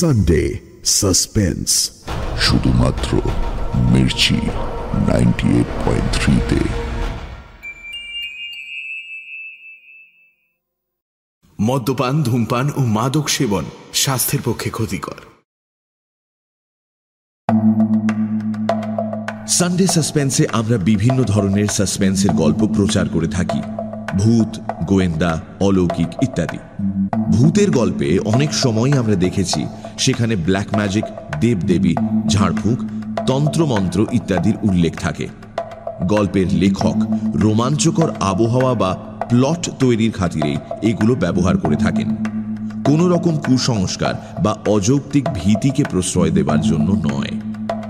Sunday suspense শুধুমাত্র Mirchi ninety eight মদ্যপান, ধূমপান ও মাদক সেবন স্বাস্থ্যের পক্ষে ক্ষতিকর। সানডে সাসপেন্সে আমরা বিভিন্ন ধরনের সাসপেন্সের গল্প প্রচার করে থাকি। ভূত, গোয়েন্দা, অলৌকিক ইত্যাদি। ভূতের গল্পে অনেক সময় আমরা দেখেছি সেখানে ব্ল্যাক ম্যাজিক দেবদেবী ঝাড়ফুঁক, তন্ত্রমন্ত্র ইত্যাদির উল্লেখ থাকে। গল্পের লেখক, রোমাঞ্চকর আবহাওয়া বা প্লট তৈরির খাতিরেই এগুলো ব্যবহার করে থাকেন। কোনো রকম কুসংস্কার বা অযৌক্তিক ভীতিকে প্রশ্রয় দেবার জন্য নয়।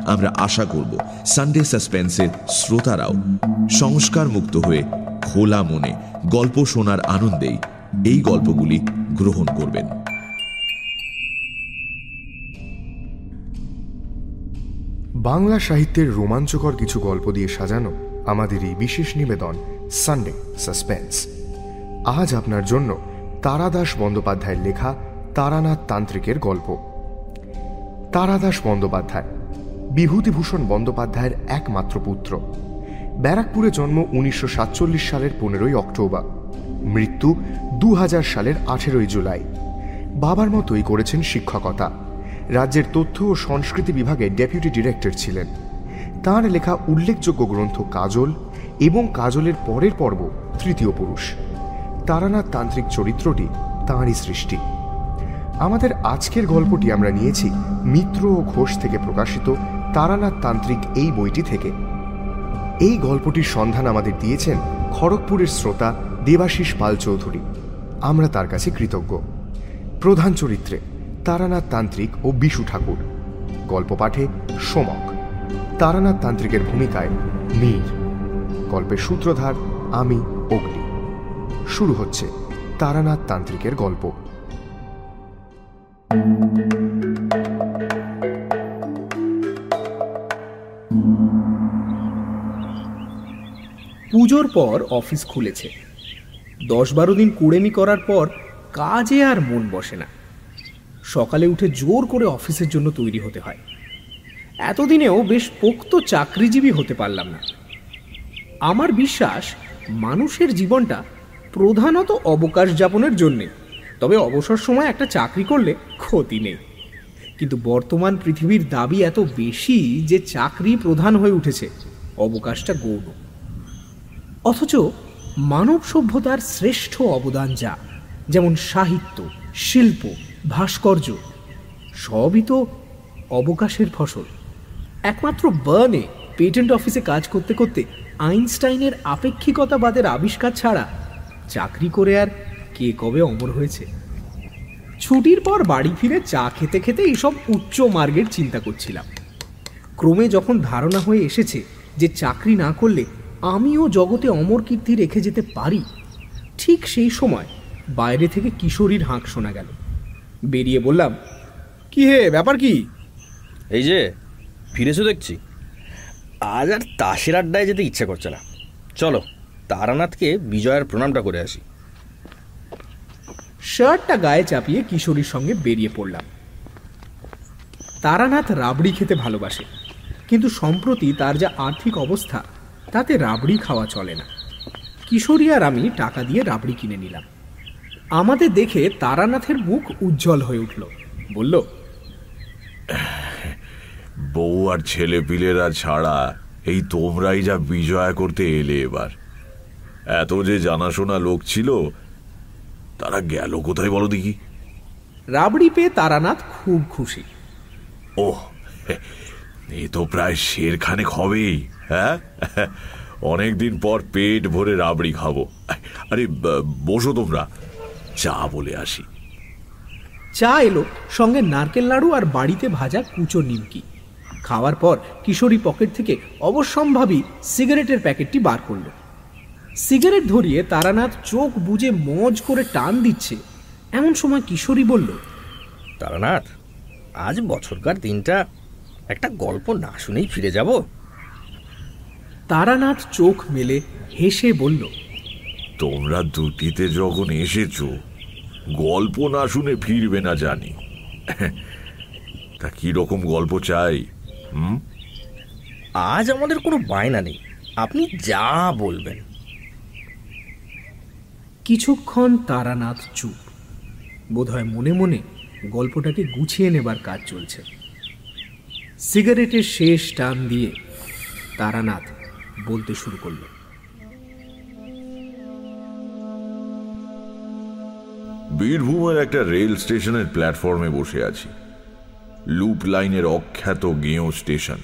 আমরা আশা করব সানডে সাসপেন্সের শ্রোতারাও সংস্কার মুক্ত হয়ে খোলা মনে গল্প শোনার আনন্দেই এই গল্পগুলি গ্রহণ করবেন। বাংলা সাহিত্যের রোমাঞ্চকর কিছু গল্প দিয়ে সাজানো আমাদের এই বিশেষ নিবেদন সানডে সাসপেন্স আজ আপনার জন্য তারাদাস বন্দ্যোপাধ্যায়ের লেখা তারানাথ তান্ত্রিকের গল্প। তারাদাস বন্দ্যোপাধ্যায়, বিভূতিভূষণ বন্দ্যোপাধ্যায়ের একমাত্র পুত্র। ব্যারাকপুরে জন্ম উনিশশো সাতচল্লিশ সালের পনেরোই অক্টোবর। মৃত্যু দু হাজার সালের আঠেরোই জুলাই। বাবার মতোই করেছেন শিক্ষকতা। রাজ্যের তথ্য ও সংস্কৃতি বিভাগে ডেপুটি ডিরেক্টর ছিলেন। তাঁর লেখা উল্লেখযোগ্য গ্রন্থ কাজল এবং কাজলের পরের পর্ব তৃতীয় পুরুষ। তারানাথ তান্ত্রিক চরিত্রটি তাঁরই সৃষ্টি। আমাদের আজকের গল্পটি আমরা নিয়েছি মিত্র ও ঘোষ থেকে প্রকাশিত তারানাথ তান্ত্রিক এই বইটি থেকে। এই গল্পটির সন্ধান আমাদের দিয়েছেন খড়গপুরের শ্রোতা দেবাশিস পাল চৌধুরী। আমরা তার কাছে কৃতজ্ঞ। প্রধান চরিত্রে তারানাথ তান্ত্রিক ও বিশু ঠাকুর। গল্প পাঠে সোমক। তারানাথ তান্ত্রিকের ভূমিকায় মীর। গল্পের সূত্রধার আমি অগ্নি। শুরু হচ্ছে তারানাথ তান্ত্রিকের গল্প। পুজোর পর অফিস খুলেছে। দশ বারো দিন কুড়েমি করার পর কাজে আর মন বসে না। সকালে উঠে জোর করে অফিসের জন্য তৈরি হতে হয়। এতদিনেও বেশ পোক্ত চাকরিজীবী হতে পারলাম না। আমার বিশ্বাস, মানুষের জীবনটা প্রধানত অবকাশ যাপনের জন্যে, তবে অবসর সময় একটা চাকরি করলে ক্ষতি নেই। কিন্তু বর্তমান পৃথিবীর দাবি এত বেশি যে চাকরি প্রধান হয়ে উঠেছে, অবকাশটা গৌণ। অথচ মানব সভ্যতার শ্রেষ্ঠ অবদান যা, যেমন সাহিত্য, শিল্প ভাস্কর্য, সবই তো অবকাশের ফসল। একমাত্র বার্নে পেটেন্ট অফিসে কাজ করতে করতে আইনস্টাইনের আপেক্ষিকতাবাদের আবিষ্কার ছাড়া চাকরি করে আর কে কবে অমর হয়েছে? ছুটির পর বাড়ি ফিরে চা খেতে খেতে এইসব উচ্চ মার্গের চিন্তা করছিলাম। ক্রমে যখন ধারণা হয়ে এসেছে যে চাকরি না করলে আমিও জগতে অমর কীর্তি রেখে যেতে পারি, ঠিক সেই সময় বাইরে থেকে কিশোরীর হাঁক শোনা গেল। বেরিয়ে বললাম কি হে ব্যাপার কি? এই যে ফিরেছো দেখছি। আজ আর তাসের আড্ডায় যেতে ইচ্ছে করছে না। চলো তারানাথকে বিজয়ের প্রণামটা করে আসি। শার্টটা গায়ে চাপিয়ে কিশোরীর সঙ্গে বেরিয়ে পড়লাম। তারানাথ রাবড়ি খেতে ভালোবাসে কিন্তু সম্প্রতি তার যা আর্থিক অবস্থা তাতে রাবড়ি খাওয়া চলে না। কিশোরী আর আমি টাকা দিয়ে রাবড়ি কিনে নিলাম। আমাদের দেখে তারানাথের মুখ উজ্জ্বল হয়ে উঠল। বলল বউ আর ছেলে পিলেরা ছাড়া এই তোমরাই যা বিজয়া করতে এলে এবার। এত যে জানাশোনা লোক ছিল তারা গেল কোথায় বলো দেখি? রাবড়ি পেয়ে তারানাথ খুব খুশি। ও এ তো প্রায় শেরখানেক হবেই হ্যাঁ? অনেকদিন পর পেট ভরে রাবড়ি খাব। আরে বসো তোমরা। চা বলে আসি। চা এলো সঙ্গে নারকেল নাড়ু আর বাড়িতে ভাজা কুচো নিমকি। খাওয়ার পর কিশোরী পকেট থেকে অবশ্যম্ভাবী সিগারেটের প্যাকেটটি বার করল। সিগারেট ধরিয়ে তারানাথ চোখ বুঝে মজ করে টান দিচ্ছে। এমন সময় কিশোরী বলল তারানাথ আজ বছরকার দিনটা একটা গল্প না শুনেই ফিরে যাব। তারানাথ চোখ মেলে হেসে বলল তোমরা দুটিতে যখন এসেছ গল্প না শুনে ফিরবে না জানি। তা কি রকম গল্প চাই হুম? আজ আমাদের কোনো বায়না নেই। আপনি যা বলবেন। কিছুক্ষণ তারানাথ চুপ। বোধহয় মনে মনে গল্পটাকে গুছিয়ে নেবার কাজ চলছে। সিগারেটের শেষ টান দিয়ে তারানাথ বলতে শুরু করল। বীরভূমের একটা রেল স্টেশনের প্ল্যাটফর্মে বসে আছি। লুপ লাইনের অখ্যাত গেঁয়ো স্টেশন।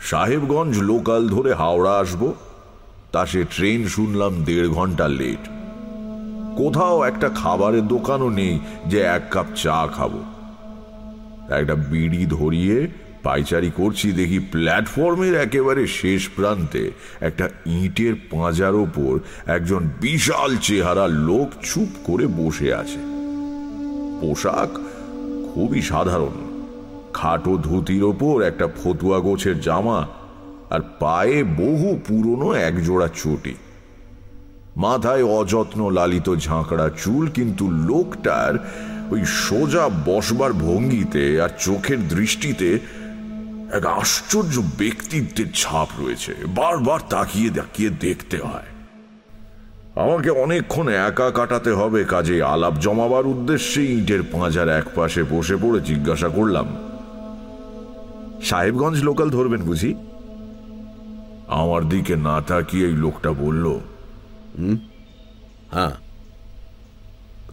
সাহেবগঞ্জ লোকাল ধরে হাওড়া আসব, তা সে ট্রেন শুনলাম দেড় ঘণ্টা লেট। কোথাও একটা খাবারের দোকানও নেই যে এক কাপ চা খাব। একটা বিড়ি ধরিয়ে পাইচারি করছি দেখি প্ল্যাটফর্মের একেবারে শেষ প্রান্তে একটা ইঁটের পাঁজার ওপর একজন বিশাল চেহারা লোক চুপ করে বসে আছে। পোশাক খুবই সাধারণ। খাটো ধুতির ওপর একটা ফতুয়া গোছের জামা আর পায়ে বহু পুরনো একজোড়া চটি। মাথায় অযত্ন লালিত ঝাঁকড়া চুল, কিন্তু লোকটার ওই সোজা বসবার ভঙ্গিতে আর চোখের দৃষ্টিতে এক আশ্চর্য ব্যক্তিত্বের ছাপ রয়েছে। বারবার তাকিয়ে তাকিয়ে দেখতে হয়। আমাকে অনেকক্ষণ একা কাটাতে হবে কাজে আলাপ জমাবার উদ্দেশ্যে ইটের পাঁজার এক পাশে বসে পড়ে জিজ্ঞাসা করলাম, সাহেবগঞ্জ লোকাল ধরবেন বুঝি? আমার দিকে না তাকিয়ে এই লোকটা বলল হ্যাঁ।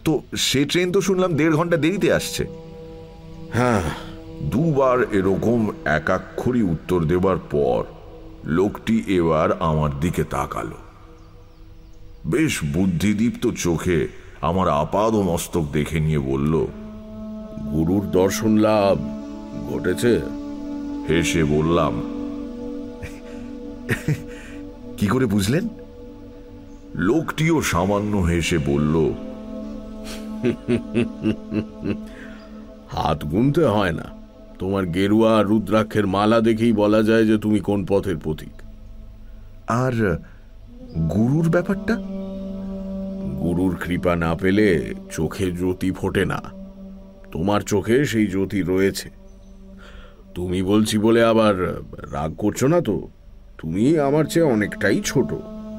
তো সে ট্রেন তো শুনলাম দেড় ঘণ্টা দেরিতে আসছে। হ্যাঁ। দুবার এরকম একাক্ষরই উত্তর দেবার পর লোকটি এবার আমার দিকে তাকালো। বেশ বুদ্ধিদীপ্ত চোখে আমার আপাদ মস্তক দেখে নিয়ে বলল গুরুর দর্শন লাভ ঘটেছে। হেসে বললাম কি করে বুঝলেন? লোকটিও সামান্য হেসে বলল হাত গুনতে হয় না। তোমার গেরুয়া আর রুদ্রাক্ষের মালা দেখেই বলা যায় যে তুমি কোন পথের প্রতীক আর গুরুর ব্যাপারটা? গুরুর কৃপা না পেলে চোখে জ্যোতি ফোটে না। তোমার চোখে সেই জ্যোতি রয়েছে। তুমি বলছি বলে আবার রাগ করছ না তো? তুমি আমার চেয়ে অনেকটাই ছোট।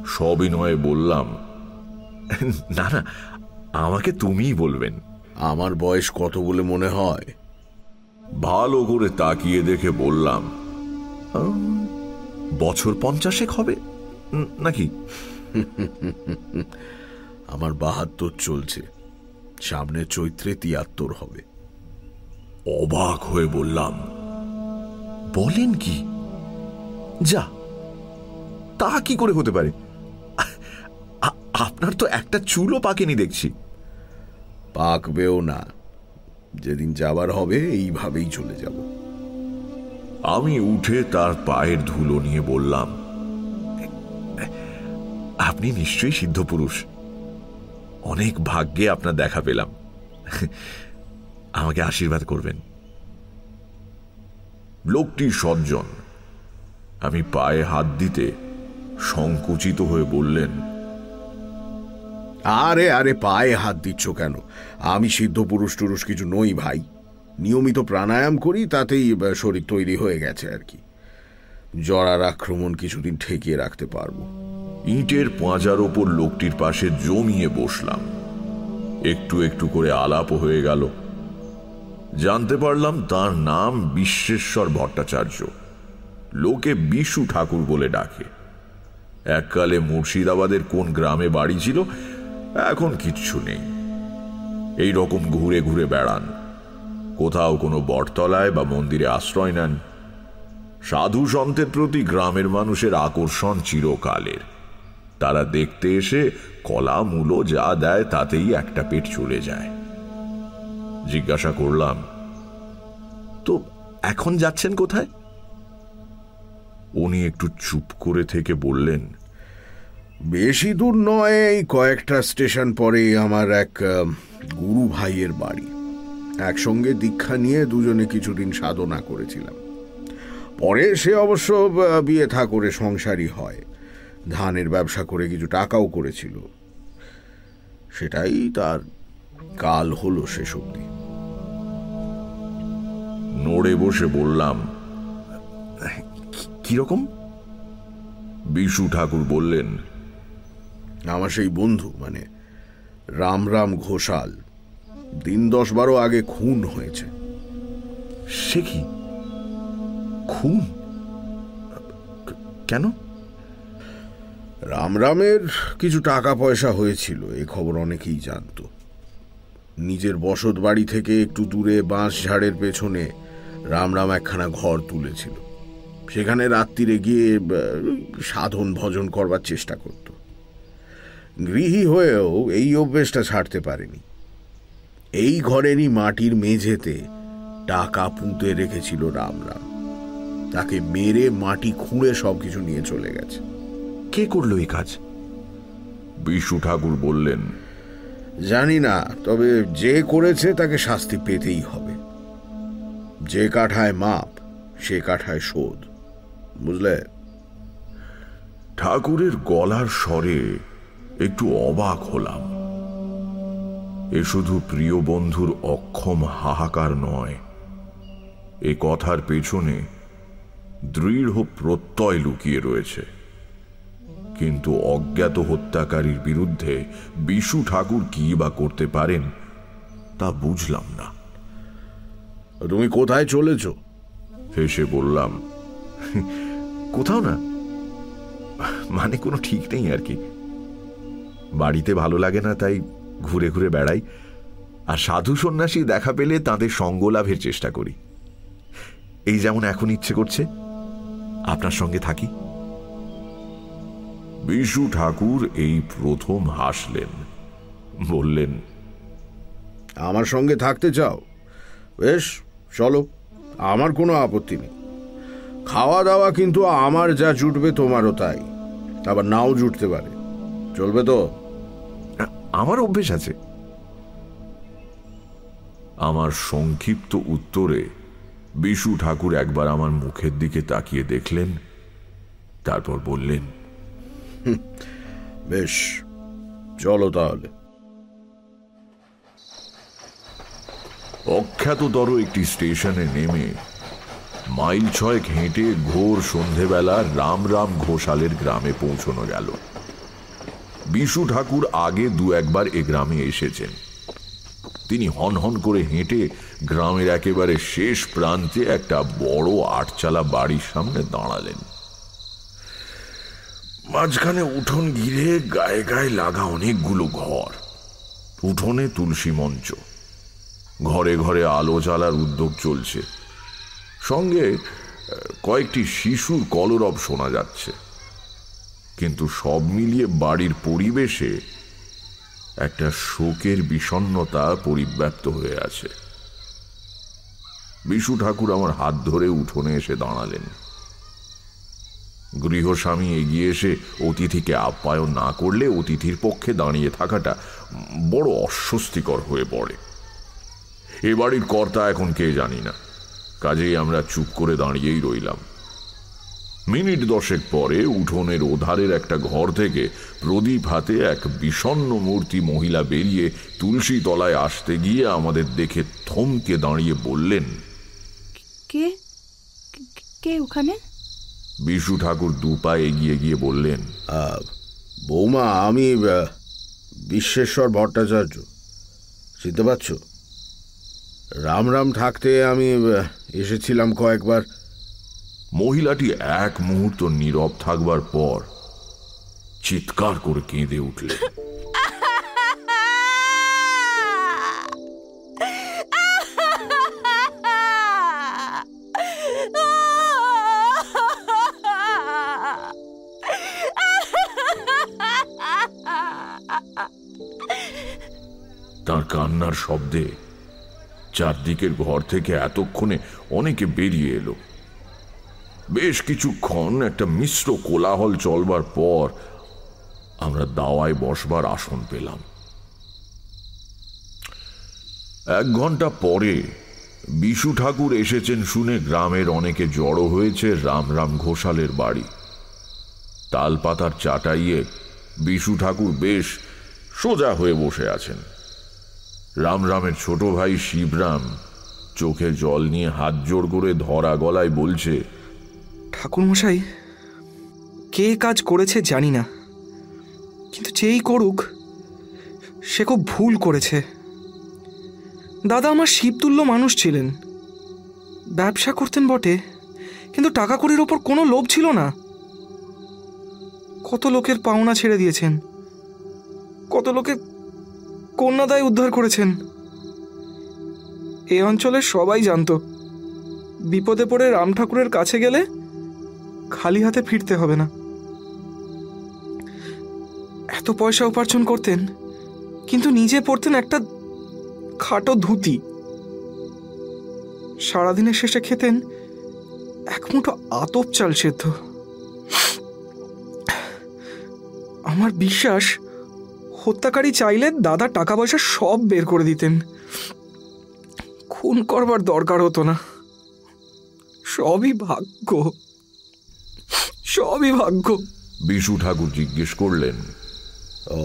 সবিনয়ে বললাম না না আমাকে তুমিই বলবেন। আমার বয়স কত বলে মনে হয়? ভালো করে তাকিয়ে দেখে বললাম বছর পঞ্চাশেক হবে? নাকি? আমার বাহাত্তর চলছে। সামনে চৈত্রে তিয়াত্তর হবে। অবাক হয়ে বললাম বলেন কি? যা তা কি করে হতে পারে? আপনার তো একটা চুলও পাকেনি দেখছি। পাকবেও না। যেদিন যাবার হবে এইভাবেই চলে যাব। আমি উঠে তার পায়ের ধুলো নিয়ে বললাম আপনি নিশ্চয়ই সিদ্ধ পুরুষ অনেক ভাগ্যে আপনার দেখা পেলাম। আমাকে আশীর্বাদ করবেন। লোকটি সজ্জন। আমি পায়ে হাত দিতে সংকুচিত হয়ে বললেন আরে আরে পায়ে হাত দিচ্ছ কেন? আমি সিদ্ধ পুরুষ টুরুষ কিছু নই, ভাই। নিয়মিত প্রাণায়াম করি, তাতেই শরীর তৈরি হয়ে গেছে আর কি। জরার আক্রমণ কিছুদিন ঠেকিয়ে রাখতে পারব। ইটের পাঁজার ওপর লোকটির পাশে জমিয়ে বসলাম। একটু একটু করে আলাপ হয়ে গেল। জানতে পারলাম তার নাম বিশ্বেশ্বর ভট্টাচার্য। লোকে বিশু ঠাকুর বলে ডাকে। এককালে মুর্শিদাবাদের কোন গ্রামে বাড়ি ছিল, এখন কিচ্ছু নেই। এই রকম ঘুরে ঘুরে বেড়ান। কোথাও কোনো বটতলায় বা মন্দিরে আশ্রয় নেন। সাধু সন্তের প্রতি গ্রামের মানুষের আকর্ষণ চিরকালের। তারা দেখতে এসে কলা, মূলো যা দেয় তাতেই একটা পেট চলে যায়। জিজ্ঞাসা করলাম, তো এখন যাচ্ছেন কোথায়? উনি একটু চুপ করে থেকে বললেন বেশি দূর নয় এই কয়েকটা স্টেশন পরে আমার এক গুরু ভাইয়ের বাড়ি। একসঙ্গে দীক্ষা নিয়ে দুজনে কিছুদিন সাধনা করেছিলাম। পরে সে অবশ্য বিয়ে থা করে সংসারী হয়। ধানের ব্যবসা করে কিছু টাকাও করেছিল। সেটাই তার কাল হলো শেষ অবধি। নড়ে বসে বললাম কীরকম বিশু ঠাকুর বললেন আমার সেই বন্ধু মানে রাম রাম ঘোষাল। দিন দশ বারো আগে খুন হয়েছে। সে কি? খুন? কেন? রামরামের কিছু টাকা পয়সা হয়েছিল, এ খবর অনেকেই জানতো। নিজের বসত বাড়ি থেকে একটু দূরে বাঁশ ঝাড়ের পেছনে রামরাম একখানা ঘর তুলেছিল। সেখানে রাত্রিরে গিয়ে সাধন ভজন করবার চেষ্টা করত। গৃহী হয়েও এই অভ্যেসটা ছাড়তে পারেনি। এই ঘরেরই মাটির মেঝেতে টাকা পুঁতে রেখেছিল রামরাম। তাকে মেরে মাটি খুঁড়ে সবকিছু নিয়ে চলে গেছে। কে করল এই কাজ? বিশু ঠাকুর বললেন জানি না তবে যে করেছে তাকে শাস্তি পেতেই হবে। যে কাঠায় মাপ সে কাঠায় শোধ। বুঝলে? ঠাকুরের গলার স্বরে একটু অবাক হলাম। এ শুধু প্রিয় বন্ধুর অক্ষম হাহাকার নয় এ কথার পেছনে দৃঢ় প্রত্যয় লুকিয়ে রয়েছে। কিন্তু অজ্ঞাত হত্যাকারীর বিরুদ্ধে বিশু ঠাকুর কি বা করতে পারেন তা বুঝলাম না। তুমি কোথায় চলেছ? হেসে বললাম কোথাও না। মানে কোনো ঠিক নেই আর কি। বাড়িতে ভালো লাগে না তাই ঘুরে ঘুরে বেড়াই। আর সাধু সন্ন্যাসী দেখা পেলে তাদের সঙ্গ লাভের চেষ্টা করি। এই যেমন এখন ইচ্ছে করছে আপনার সঙ্গে থাকি। বিশু ঠাকুর এই প্রথম হাসলেন। বললেন আমার সঙ্গে থাকতে চাও? বেশ চলো আমার কোনো আপত্তি নেই। খাওয়া দাওয়া কিন্তু আমার যা জুটবে তোমারও তাই। আবার নাও জুটতে পারে। চলবে তো? আমার অভ্যেস আছে। আমার সংক্ষিপ্ত উত্তরে বিশু ঠাকুর একবার আমার মুখের দিকে তাকিয়ে দেখলেন তারপর বললেন বেশ চলো তাহলে। অখ্যাততর একটি স্টেশনে নেমে মাইল ছয়েক হেঁটে ঘোর সন্ধেবেলা রাম রাম ঘোষালের গ্রামে পৌঁছানো গেল। বিশু ঠাকুর আগে দু একবার এ গ্রামে এসেছেন। তিনি হন হন করে হেঁটে গ্রামের একেবারে শেষ প্রান্তে একটা বড় আটচালা বাড়ির সামনে দাঁড়ালেন। মাঝখানে উঠোন ঘিরে গায়ে গায়ে লাগা অনেকগুলো ঘর, উঠোনে তুলসী মঞ্চ, ঘরে ঘরে আলো জ্বালার উদ্যোগ চলছে। সঙ্গে কয়েকটি শিশুর কলরব শোনা যাচ্ছে। কিন্তু সব মিলিয়ে বাড়ির পরিবেশে একটা শোকের বিষণ্ণতা পরিব্যাপ্ত হয়ে আছে। বিশু ঠাকুর আমার হাত ধরে উঠোনে এসে দাঁড়ালেন। গৃহস্বামী এগিয়ে এসে অতিথিকে আপ্যায়ন না করলে অতিথির পক্ষে দাঁড়িয়ে থাকাটা বড় অস্বস্তিকর হয়ে পড়ে। এ বাড়ির কর্তা এখন কে জানি না। কাজেই আমরা চুপ করে দাঁড়িয়েই রইলাম। মিনিট দশেক পরে উঠোনের ওধারের একটা ঘর থেকে প্রদীপ হাতে এক বিষণ্ণ মূর্তি মহিলা বেরিয়ে তুলসী তলায় আসতে গিয়ে আমাদের দেখে থমকে দাঁড়িয়ে বললেন কে? কে- ওখানে? বিশু ঠাকুর দুপা এগিয়ে গিয়ে বললেন আহ, বৌমা আমি বিশ্বেশ্বর ভট্টাচার্য। চিনতে পারছ? রাম রাম থাকতে আমি এসেছিলাম কয়েকবার। মহিলাটি এক মুহূর্ত নীরব থাকবার পর চিৎকার করে কেঁদে উঠলেন তার কান্নার শব্দে চারদিকের ঘর থেকে এতক্ষণে অনেকে বেরিয়ে এলো। বেশ কিছুক্ষণ একটা মিশ্র কোলাহল চলবার পর আমরা দাওয়ায় বসবার আসন পেলাম। এক ঘণ্টা পরে বিশু ঠাকুর এসেছেন শুনে গ্রামের অনেকে জড়ো হয়েছে রাম রাম ঘোষালের বাড়ি। তালপাতার চাটাইয়ে বিশু ঠাকুর বেশ সোজা হয়ে বসে আছেন। রাম রামের ছোট ভাই শিবরাম চোখে জল নিয়ে হাত জোড় করে ধরা গলায় বলছে ঠাকুরমশাই, কে কাজ করেছে জানি না। কিন্তু যেই করুক, সে খুব ভুল করেছে। দাদা আমার শিবতুল্য মানুষ ছিলেন। ব্যবসা করতেন বটে, কিন্তু টাকা কড়ির ওপর কোনো লোভ ছিল না। কত লোকের পাওনা ছেড়ে দিয়েছেন। কত লোকের কন্যাদায় উদ্ধার করেছেন। এ অঞ্চলের সবাই জানতো, বিপদে পড়ে রাম ঠাকুরের কাছে গেলে খালি হাতে ফিরতে হবে না। এত পয়সা উপার্জন করতেন, কিন্তু নিজে পড়তেন একটা খাটো ধুতি। সারাদিনের শেষে খেতেন এক মুঠো আতপ চাল সেদ্ধ। আমার বিশ্বাস, হত্যাকারী চাইলে দাদা টাকা পয়সা সব বের করে দিতেন। খুন করবার দরকার হতো না। সবই ভাগ্য। সবই ভাগ্য। বিশু ঠাকুর জিজ্ঞেস করলেন ও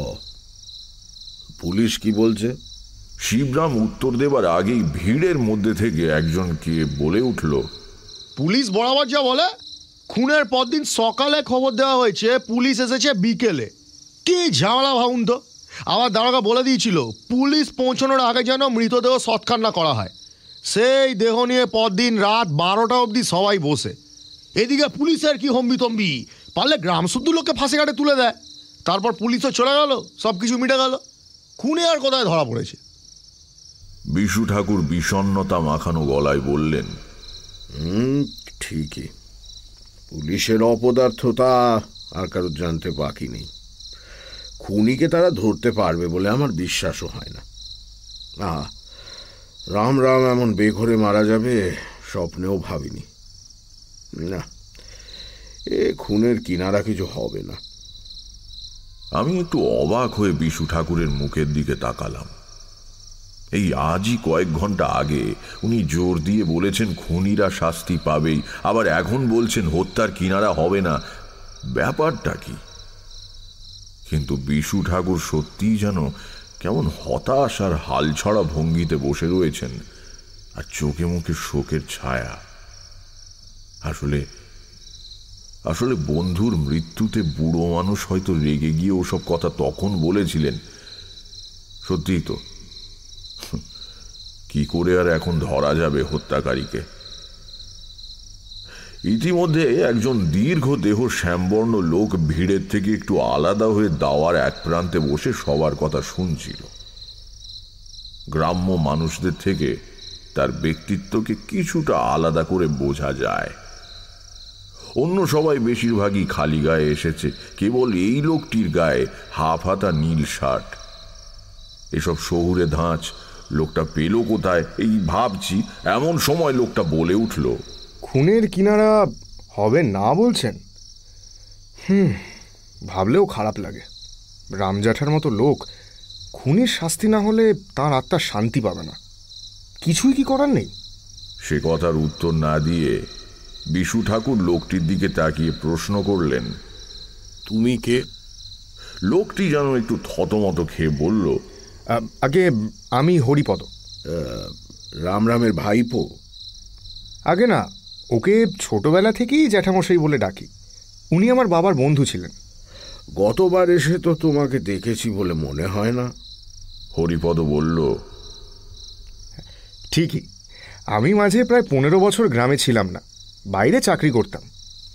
পুলিশ কি বলছে? শিবরাম উত্তর দেবার আগেই ভিড়ের মধ্যে থেকে একজনকে বলে উঠল পুলিশ বরাবর যা বলে? খুনের পরদিন সকালে খবর দেওয়া হয়েছে পুলিশ এসেছে বিকেলে। কি ঝামেলা ভাবুন তো? আমার দারোগা বলে দিয়েছিল পুলিশ পৌঁছানোর আগে যেন মৃতদেহ সৎকার না করা হয়। সেই দেহ নিয়ে পরদিন রাত বারোটা অবধি সবাই বসে। এদিকে পুলিশের কি হম্বি পারলে গ্রাম শুদ্ধ লোককে ফাঁসে ঘাটে তুলে দেয়। তারপর পুলিশও চলে গেল সব কিছু মিটে গেল। খুনে আর কোথায় ধরা পড়েছে? বিশু ঠাকুর বিষণ্নতা মাখানো গলায় বললেন হুম ঠিকই। পুলিশের অপদার্থতা আর কারোর জানতে বাকি নেই। খুনিকে তারা ধরতে পারবে বলে আমার বিশ্বাসও হয় না। আহ রাম রাম এমন বেঘরে মারা যাবে স্বপ্নেও ভাবিনি। না এ খুনের কিনারা কিছু হবে না। আমি একটু অবাক হয়ে বিশু ঠাকুরের মুখের দিকে তাকালাম। এই আজই কয়েক ঘণ্টা আগে উনি জোর দিয়ে বলেছেন, খুনিরা শাস্তি পাবেই। আবার এখন বলছেন, হত্যার কিনারা হবে না। ব্যাপারটা কি? কিন্তু বিশু ঠাকুর সত্যিই যেন কেমন হতাশ আর হালছড়া ভঙ্গিতে বসে রয়েছেন, আর চোখে মুখে শোকের ছায়া। আসলে আসলে বন্ধুর মৃত্যুতে বুড়ো মানুষ হয়তো রেগে গিয়ে ওসব কথা তখন বলেছিলেন। সত্যিই তো। কি করে আর এখন ধরা যাবে হত্যাকারীকে? ইতিমধ্যে একজন দীর্ঘ দেহ শ্যামবর্ণ লোক ভিড়ের থেকে একটু আলাদা হয়ে দাওয়ার এক প্রান্তে বসে সবার কথা শুনছিল। গ্রাম্য মানুষদের থেকে তার ব্যক্তিত্বকে কিছুটা আলাদা করে বোঝা যায়। অন্য সবাই বেশিরভাগই খালি গায়ে এসেছে। কেবল এই লোকটির গায়ে হাফ হাতা নীল শার্ট। এসব শহুরে ধাঁচ লোকটা পেল কোথায়? এই ভাবছি এমন সময় লোকটা বলে উঠল খুনের কিনারা হবে না বলছেন? হুম ভাবলেও খারাপ লাগে। রামজাঠার মতো লোক খুনের শাস্তি না হলে তার আত্মা শান্তি পাবে না। কিছুই কি করার নেই? সে কথার উত্তর না দিয়ে বিশু ঠাকুর লোকটির দিকে তাকিয়ে প্রশ্ন করলেন তুমি কে? লোকটি যেন একটু থতমত খেয়ে বলল আগে আমি হরিপদ। রাম রামের ভাইপো। আগে না ওকে ছোটবেলা থেকেই জ্যাঠামশাই বলে ডাকি। উনি আমার বাবার বন্ধু ছিলেন। গতবার এসে তো তোমাকে দেখেছি বলে মনে হয় না। হরিপদ বলল ঠিকই আমি মাঝে প্রায় পনেরো বছর গ্রামে ছিলাম না। বাইরে চাকরি করতাম।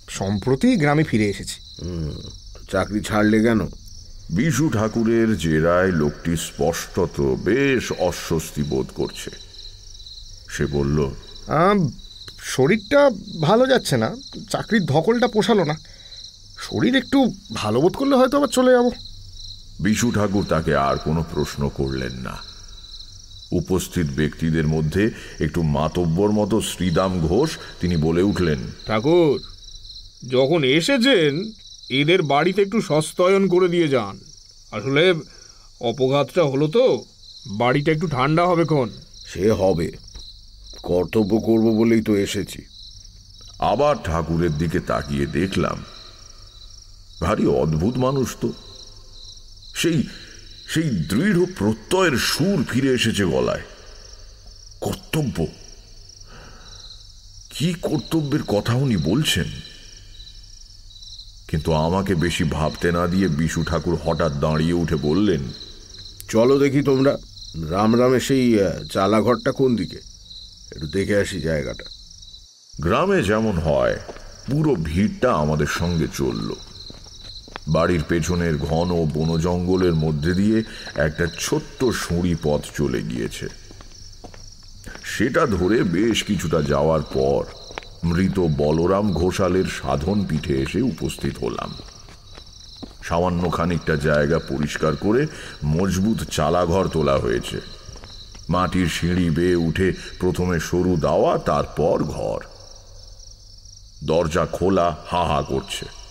সম্প্রতি গ্রামে ফিরে এসেছি। চাকরি ছাড়লে কেন? বিশু ঠাকুরের জেরায় লোকটি স্পষ্টত বেশ অস্বস্তি বোধ করছে। সে বলল আম, শরীরটা ভালো যাচ্ছে না চাকরির ধকলটা পোষালো না। শরীর একটু ভালো বোধ করলে হয়তো আবার চলে যাব। বিশু ঠাকুর তাকে আর কোনো প্রশ্ন করলেন না। উপস্থিত ব্যক্তিদের মধ্যে একটু মাতব্বর মতো শ্রীদাম ঘোষ তিনি বলে উঠলেন ঠাকুর যখন এসেছেন এদের বাড়িতে একটু সস্তয়ন করে দিয়ে যান। আসলে অপঘাতটা হলো তো বাড়িটা একটু ঠান্ডা হবে কোন সে হবে কর্তব্য করব বলেই তো এসেছি। আবার ঠাকুরের দিকে তাকিয়ে দেখলাম ভারী অদ্ভুত মানুষ তো। সেই সেই দৃঢ় প্রত্যয়ের সুর ফিরে এসেছে গলায়। কর্তব্য। কি কর্তব্যের কথা উনি বলছেন? কিন্তু আমাকে বেশি ভাবতে না দিয়ে বিশু ঠাকুর হঠাৎ দাঁড়িয়ে উঠে বললেন চলো দেখি তোমরা রামরামে সেই চালাঘরটা কোন দিকে? একটু দেখে আসি জায়গাটা। গ্রামে যেমন হয় পুরো ভিড়টা আমাদের সঙ্গে চলল। বাড়ির পেছনের ঘন বন জঙ্গলের মধ্যে দিয়ে একটা ছোট্ট সুঁড়ি পথ চলে গিয়েছে। সেটা ধরে বেশ কিছুটা যাওয়ার পর মৃত বলরাম ঘোষালের সাধন পিঠে এসে উপস্থিত হলাম। সামান্য খানিকটা জায়গা পরিষ্কার করে মজবুত চালাঘর তোলা হয়েছে। মাটির সিঁড়ি বেয়ে উঠে প্রথমে সরু দাওয়া, তারপর ঘর। দরজা খোলা, হা হা করছে।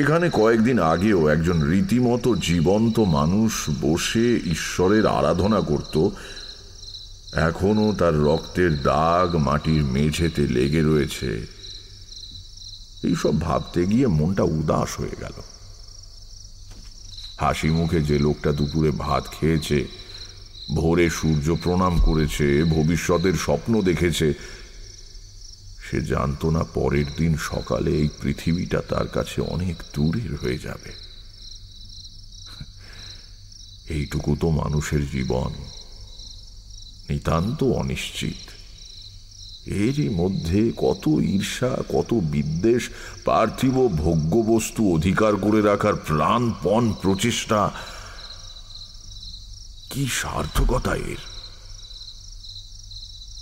এখানে কয়েকদিন আগেও একজন রীতিমতো জীবন্ত মানুষ বসে ঈশ্বরের আরাধনা করত। এখনও তার রক্তের দাগ মাটির মেঝেতে লেগে রয়েছে। এইসব ভাবতে গিয়ে মনটা উদাস হয়ে গেল। হাসি মুখে যে লোকটা দুপুরে ভাত খেয়েছে, ভোরে সূর্য প্রণাম করেছে, ভবিষ্যতের স্বপ্ন দেখেছে সে জানতো না পরের দিন সকালে এই পৃথিবীটা তার কাছে অনেক দূরের হয়ে যাবে। এইটুকু তো মানুষের জীবন। নিতান্ত অনিশ্চিত। এরই মধ্যে কত ঈর্ষা, কত বিদ্বেষ, পার্থিব ভোগ্যবস্তু অধিকার করে রাখার প্রাণপণ প্রচেষ্টা। কি সার্থকতা এর!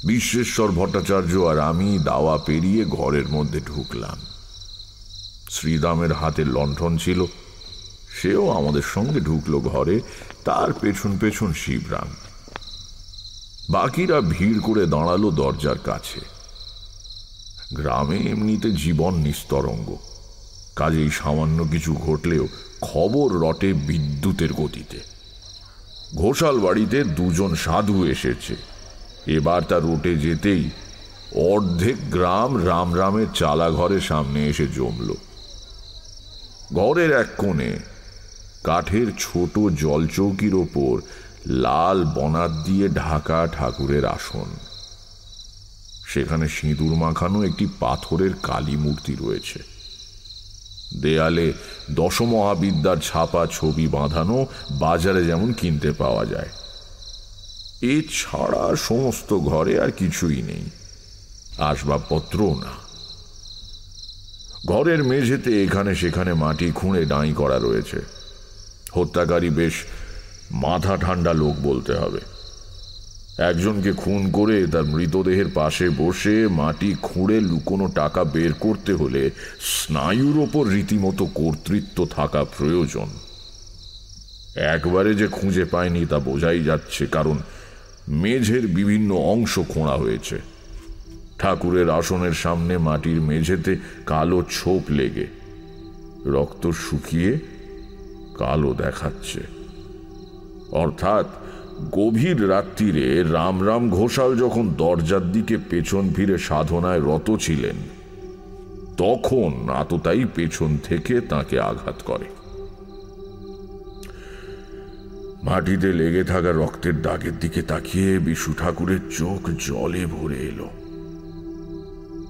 বিশ্বেশ্বর ভট্টাচার্য আর আমি দাওয়া পেরিয়ে ঘরের মধ্যে ঢুকলাম। শ্রীদামের হাতে লণ্ঠন ছিল। সেও আমাদের সঙ্গে ঢুকলো ঘরে, তার পেছন পেছন শিবরাম। বাকিরা ভিড় করে দাঁড়াল দরজার কাছে। গ্রামে এমনিতে জীবন নিস্তরঙ্গ। কাজেই সামান্য কিছু ঘটলেও খবর রটে বিদ্যুতের গতিতে। ঘোষাল বাড়িতে দুজন সাধু এসেছে। এবার তার রুটে যেতেই অর্ধেক গ্রাম রাম রামের চালা ঘরের সামনে এসে জমল। ঘরের এক কোণে কাঠের ছোট জলচৌকির ওপর লাল বনাত দিয়ে ঢাকা ঠাকুরের আসন। সেখানে সিঁদুর মাখানো একটি পাথরের কালী মূর্তি রয়েছে। দেয়ালে দশমহাবিদ্যার ছাপা ছবি বাঁধানো বাজারে যেমন কিনতে পাওয়া যায়। এছাড়া সমস্ত ঘরে আর কিছুই নেই। আসবাবপত্রও না। ঘরের মেঝেতে এখানে সেখানে মাটি খুঁড়ে ডাঁই করা রয়েছে। হত্যাকারী বেশ মাথা ঠান্ডা লোক বলতে হবে। একজনকে খুন করে তার মৃতদেহের পাশে বসে মাটি খুঁড়ে লুকোনো টাকা বের করতে হলে স্নায়ুর ওপর রীতিমতো কর্তৃত্ব থাকা প্রয়োজন। একবারে যে খুঁজে পায়নি তা বোঝাই যাচ্ছে, কারণ মেঝের বিভিন্ন অংশ খোঁড়া হয়েছে। ঠাকুরের আসনের সামনে মাটির মেঝেতে কালো ছোপ লেগে। রক্ত শুকিয়ে কালো দেখাচ্ছে। অর্থাৎ গভীর রাত্রিরে রাম রাম ঘোষাল যখন দরজার দিকে পেছন ফিরে সাধনায় রত ছিলেন, তখন আততাই পেছন থেকে তাকে আঘাত করে। মাটিতে লেগে থাকা রক্তের দাগের দিকে তাকিয়ে বিশু ঠাকুরের চোখ জলে ভরে এলো।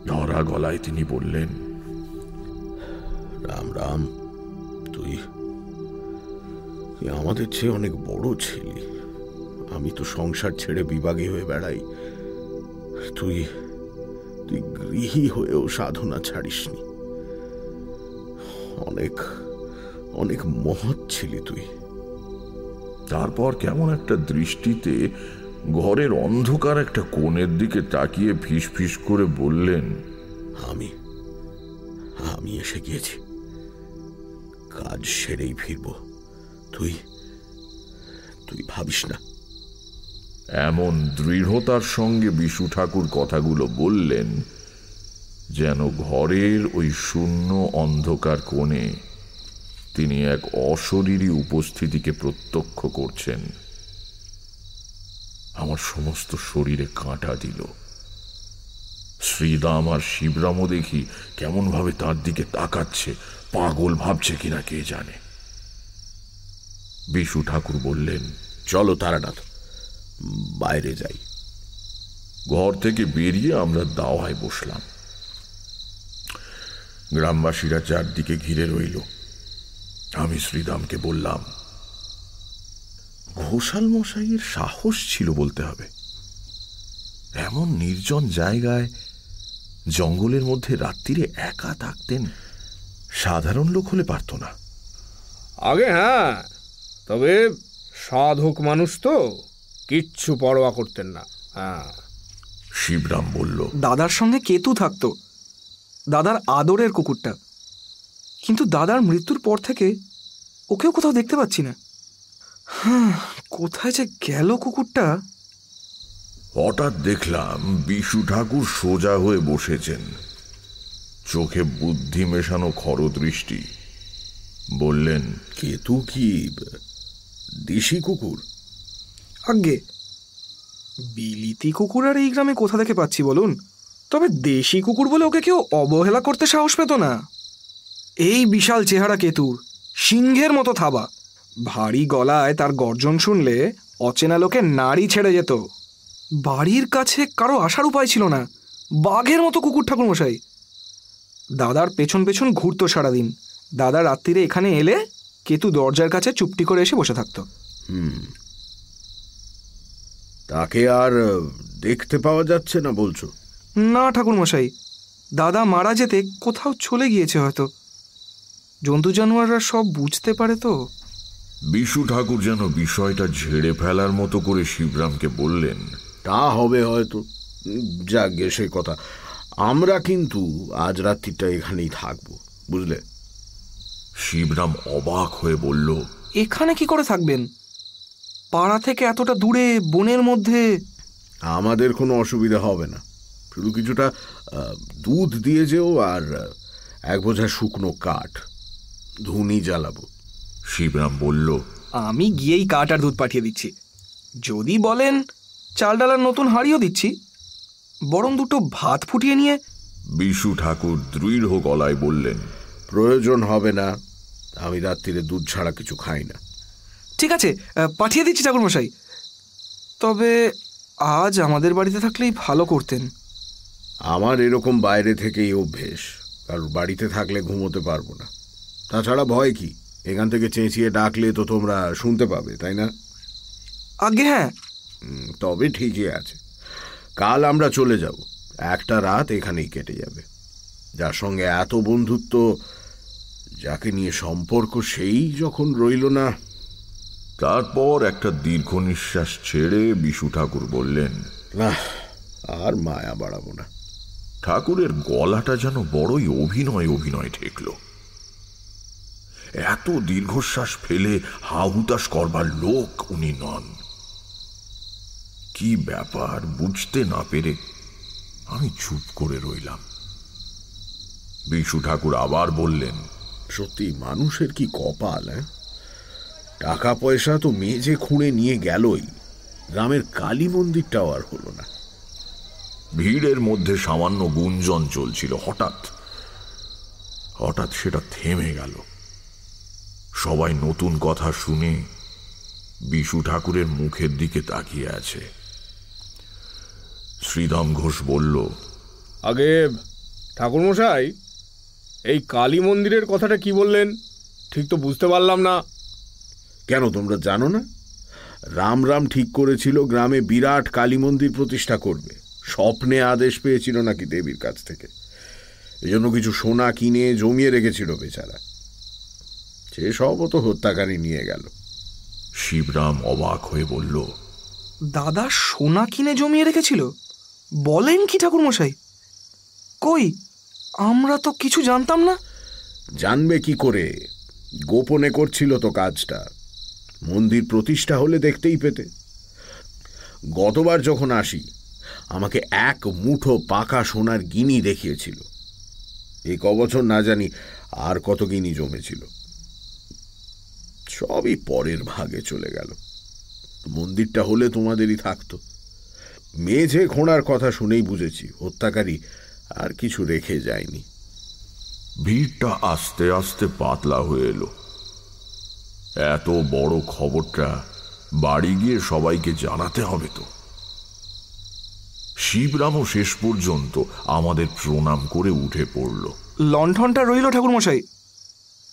ধরা গলায় তিনি বললেন, রাম রাম, তুই আমাদের চেয়ে অনেক বড় ছিলি। আমি তো সংসার ছেড়ে বিভাগী হয়ে বেড়াই। তুই তুই গৃহী হয়েও সাধনা ছাড়িসনি। অনেক অনেক মহৎ ছিলি তুই। তারপর কেমন একটা দৃষ্টিতে ঘরের অন্ধকার একটা কোণের দিকে তাকিয়ে ফিস ফিস করে বললেন আমি আমি এসে গিয়েছি। কাজ সেরেই ফিরব। তুই তুই ভাবিস না। এমন দৃঢ়তার সঙ্গে বিশু ঠাকুর কথাগুলো বললেন যেন ঘরের ওই শূন্য অন্ধকার কোণে তিনি এক অশরীরী উপস্থিতিকে প্রত্যক্ষ করছেন। আমার সমস্ত শরীরে কাঁটা দিল। শ্রীদাম আর শিবরামও দেখি কেমন ভাবে তার দিকে তাকাচ্ছে পাগল ভাবছে কিনা কে জানে। বিশু ঠাকুর বললেন চলো তারানাথ বাইরে যাই। ঘর থেকে বেরিয়ে আমরা দাওয়ায় বসলাম। গ্রামবাসীরা চারদিকে ঘিরে রইল। আমি শ্রীরামকে বললাম ঘোষাল মশাইয়ের সাহস ছিল বলতে হবে। এমন নির্জন জায়গায় জঙ্গলের মধ্যে রাত্রিরে একা থাকতেন সাধারণ লোক হলে পারত না। আগে হ্যাঁ তবে সাধক মানুষ তো কিচ্ছু পরোয়া করতেন না। হ্যাঁ। শিবরাম বলল দাদার সঙ্গে কেতু থাকতো। দাদার আদরের কুকুরটা। কিন্তু দাদার মৃত্যুর পর থেকে ওকেও কোথাও দেখতে পাচ্ছি না। হ্যাঁ কোথায় যে গেল কুকুরটা? হঠাৎ দেখলাম বিশু ঠাকুর সোজা হয়ে বসেছেন। চোখে বুদ্ধি মেশানো খরদৃষ্টি। বললেন কেতু কি? দেশি কুকুর? আজ্ঞে বিলিতি কুকুর আর এই গ্রামে কোথা থেকে পাচ্ছি বলুন? তবে দেশি কুকুর বলে ওকে কেউ অবহেলা করতে সাহস পেত না। এই বিশাল চেহারা কেতুর সিংহের মতো থাবা। ভারী গলায় তার গর্জন শুনলে অচেনা লোকে নাড়ি ছেড়ে যেত। বাড়ির কাছে কারও আসার উপায় ছিল না। বাঘের মতো কুকুর ঠাকুরমশাই। দাদার পেছন পেছন ঘুরতো সারাদিন। দাদা রাত্রিরে এখানে এলে কেতু দরজার কাছে চুপটি করে এসে বসে থাকতো। হুম। তাকে আর দেখতে পাওয়া যাচ্ছে না বলছো? না ঠাকুরমশাই দাদা মারা যেতে কোথাও চলে গিয়েছে হয়তো। জন্তু জানোয়াররা সব বুঝতে পারে তো? বিশু ঠাকুর যেন বিষয়টা ঝেড়ে ফেলার মতো করে শিবরামকে বললেন। তা হবে হয়তো। যাক গে সে কথা। আমরা কিন্তু আজ রাত্রিটা এখানেই থাকব বুঝলে? শিবরাম অবাক হয়ে বলল এখানে কি করে থাকবেন? পাড়া থেকে এতটা দূরে বনের মধ্যে? আমাদের কোনো অসুবিধা হবে না। শুধু কিছুটা দুধ দিয়ে যেও আর এক বোঝা শুকনো কাঠ। ধুনি জ্বালাবো। শিবরাম বলল আমি গিয়েই কাঠ আর দুধ পাঠিয়ে দিচ্ছি। যদি বলেন চাল ডালার নতুন হাড়িও দিচ্ছি। বরং দুটো ভাত ফুটিয়ে নিয়ে। বিশু ঠাকুর দৃঢ় গলায় বললেন প্রয়োজন হবে না আমি রাত্রিরে দুধ ছাড়া কিছু খাই না। ঠিক আছে পাঠিয়ে দিচ্ছি ঠাকুরমশাই। তবে আজ আমাদের বাড়িতে থাকলেই ভালো করতেন। আমার এরকম বাইরে থেকেই অভ্যেস কারণ বাড়িতে থাকলে ঘুমোতে পারব না। তাছাড়া ভয় কি? এখান থেকে চেঁচিয়ে ডাকলে তো তোমরা শুনতে পাবে তাই না? আগে হ্যাঁ। তবে ঠিকই আছে। কাল আমরা চলে যাব। একটা রাত এখানেই কেটে যাবে। যার সঙ্গে এত বন্ধুত্ব যাকে নিয়ে সম্পর্ক সেই যখন রইল না। তারপর একটা দীর্ঘ নিঃশ্বাস ছেড়ে বিশু ঠাকুর বললেন না আর মায়া বাড়াবো না। ঠাকুরের গলাটা যেন বড়ই অভিনয় অভিনয় ঠেকল। এত দীর্ঘশ্বাস ফেলে হাহুতাশ করবার লোক উনি নন। কি ব্যাপার বুঝতে না পেরে আমি চুপ করে রইলাম। বিশু ঠাকুর আবার বললেন সত্যি মানুষের কি কপাল হ্যাঁ? টাকা পয়সা তো মেজে খুঁড়ে নিয়ে গেলই। গ্রামের কালী মন্দিরটাও আর হলো না। ভিড়ের মধ্যে সামান্য গুঞ্জন চলছিল হঠাৎ। হঠাৎ সেটা থেমে গেল। সবাই নতুন কথা শুনে বিশু ঠাকুরের মুখের দিকে তাকিয়ে আছে। শ্রীরাম ঘোষ বলল আগে ঠাকুরমশাই এই কালী মন্দিরের কথাটা কি বললেন? ঠিক তো বুঝতে পারলাম না। কেন তোমরা জানো না? রাম রাম ঠিক করেছিল গ্রামে বিরাট কালী মন্দির প্রতিষ্ঠা করবে। স্বপ্নে আদেশ পেয়েছিল নাকি দেবীর কাছ থেকে। এজন্য কিছু সোনা কিনে জমিয়ে রেখেছিল বেচারা। সে সবও তো হত্যাকারী নিয়ে গেল। শিবরাম অবাক হয়ে বলল দাদা সোনা কিনে জমিয়ে রেখেছিল? বলেন কি ঠাকুরমশাই? কই আমরা তো কিছু জানতাম না। জানবে কি করে? গোপনে করছিল তো কাজটা। মন্দির প্রতিষ্ঠা হলে দেখতেই পেতে। গতবার যখন আসি আমাকে এক মুঠো পাকা সোনার গিনি দেখিয়েছিল। এই কবছর না জানি আর কত গিনি জমেছিল। সবই পরের ভাগে চলে গেল। মন্দিরটা হলে তোমাদেরই থাকতো। মেঝে খোঁড়ার কথা শুনেই বুঝেছি হত্যাকারী আর কিছু রেখে যায়নি। ভিড়টা আস্তে আস্তে পাতলা হয়ে এলো। এত বড় খবরটা বাড়ি গিয়ে সবাইকে জানাতে হবে তো। শিবরামও শেষ পর্যন্ত আমাদের প্রণাম করে উঠে পড়ল। লণ্ঠনটা রইল ঠাকুরমশাই।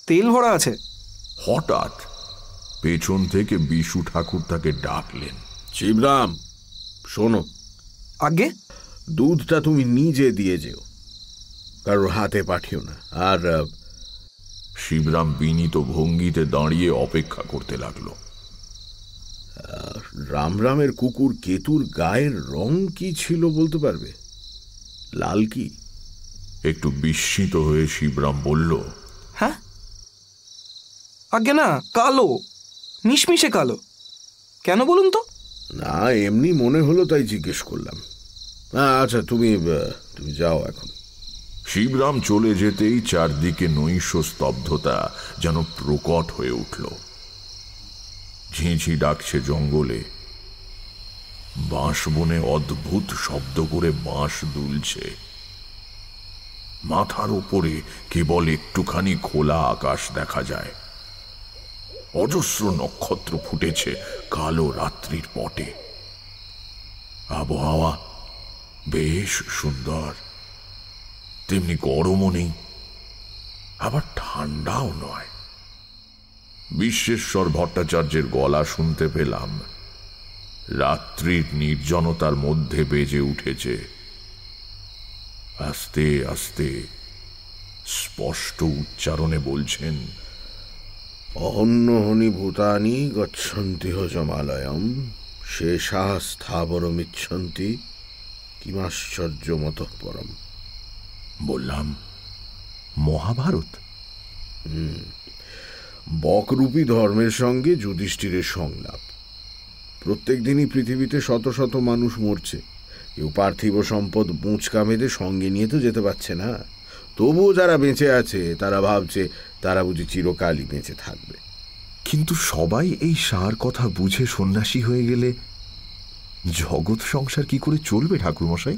তেল ভরা আছে। হঠাৎ পেছন থেকে বিশু ঠাকুর তাকে ডাকলেন। শিবরাম শোনো। আগে? দুধটা তুমি নিজে দিয়ে যেও। কারোর হাতে পাঠিও না। আর শিবরাম বিনীত ভঙ্গিতে দাঁড়িয়ে অপেক্ষা করতে লাগল। রামরামের কুকুর কেতুর গায়ের রং কি ছিল বলতে পারবে? লাল কি? একটু বিস্মিত হয়ে শিবরাম বলল হ্যাঁ? আগে না কালো। মিশমিশে কালো। কেন বলুন তো? না এমনি মনে হলো তাই জিজ্ঞেস করলাম। আচ্ছা তুমি তুমি যাও এখন। শিবরাম চলে যেতেই চারদিকে নৈশ স্তব্ধতা যেন প্রকট হয়ে উঠল। ঝিঁঝি ডাকছে জঙ্গলে। বাঁশ বনে অদ্ভুত শব্দ করে বাঁশ দুলছে। মাথার উপরে কেবল একটুখানি খোলা আকাশ দেখা যায়। অজস্র নক্ষত্র ফুটেছে কালো রাত্রির পটে। আবহাওয়া বেশ সুন্দর। তেমনি গরমও নেই, আবার ঠান্ডাও নয়। বিশ্বেশ্বর ভট্টাচার্যের গলা শুনতে পেলাম। রাত্রির নির্জনতার মধ্যে বেজে উঠেছে। আস্তে আস্তে স্পষ্ট উচ্চারণে বলছেন অহন্যহনি ভূতানি গচ্ছন্তি হজমালয়ম শেষা স্থাবরমিচ্ছন্তি। কিমাশ্চর্য মত পরম বললাম মহাভারত? বকরূপী ধর্মের সঙ্গে যুধিষ্ঠিরের সংলাপ। প্রত্যেক দিনই পৃথিবীতে শত শত মানুষ মরছে। কেউ পার্থিব সম্পদ মেঁধে সঙ্গে নিয়ে তো যেতে পারছে না। তবুও যারা বেঁচে আছে তারা ভাবছে তারা বুঝি চিরকালই বেঁচে থাকবে। কিন্তু সবাই এই সার কথা বুঝে সন্ন্যাসী হয়ে গেলে জগৎ সংসার কি করে চলবে ঠাকুরমশাই?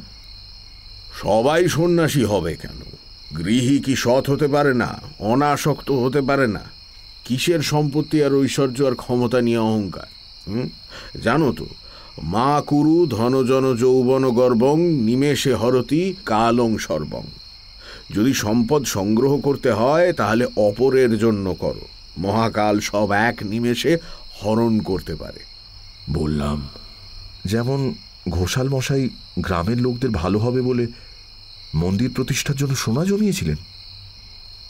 সবাই সন্ন্যাসী হবে কেন? গৃহী কি সৎ হতে পারে না? অনাসক্ত হতে পারে না? কিসের সম্পত্তি আর ঐশ্বর্য আর ক্ষমতা নিয়ে অহংকার? হুম? জানো তো মা কুরু ধনজন যৌবন গর্বং নিমেষে হরতি কালং সর্বং। যদি সম্পদ সংগ্রহ করতে হয় তাহলে অপরের জন্য করো। মহাকাল সব এক নিমেষে হরণ করতে পারে। বললাম যেমন ঘোষাল মশাই গ্রামের লোকদের ভালো হবে বলে মন্দির প্রতিষ্ঠার জন্য সোনা জমিয়েছিলেন।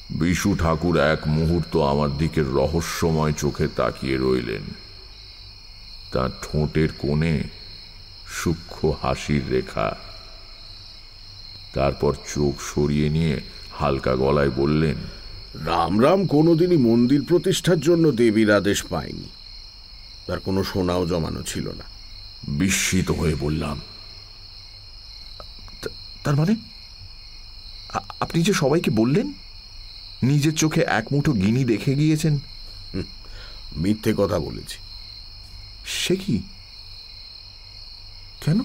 বিশু ঠাকুর এক মুহূর্ত আমার দিকে রহস্যময় চোখে তাকিয়ে রইলেন। তার ঠোঁটের কোণে সূক্ষ্ম হাসির রেখা তারপর চোখ সরিয়ে নিয়ে হালকা গলায় বললেন রাম রাম কোনোদিনই মন্দির প্রতিষ্ঠার জন্য দেবীর আদেশ পায়নি তার কোনো সোনাও জমানো ছিল না। বিস্মিত হয়ে বললাম তার মানে? আপনি যে সবাইকে বললেন নিজের চোখে এক মুঠো গিনি দেখে গিয়েছেন? মিথ্যে কথা বলেছি। সে কি? কেন?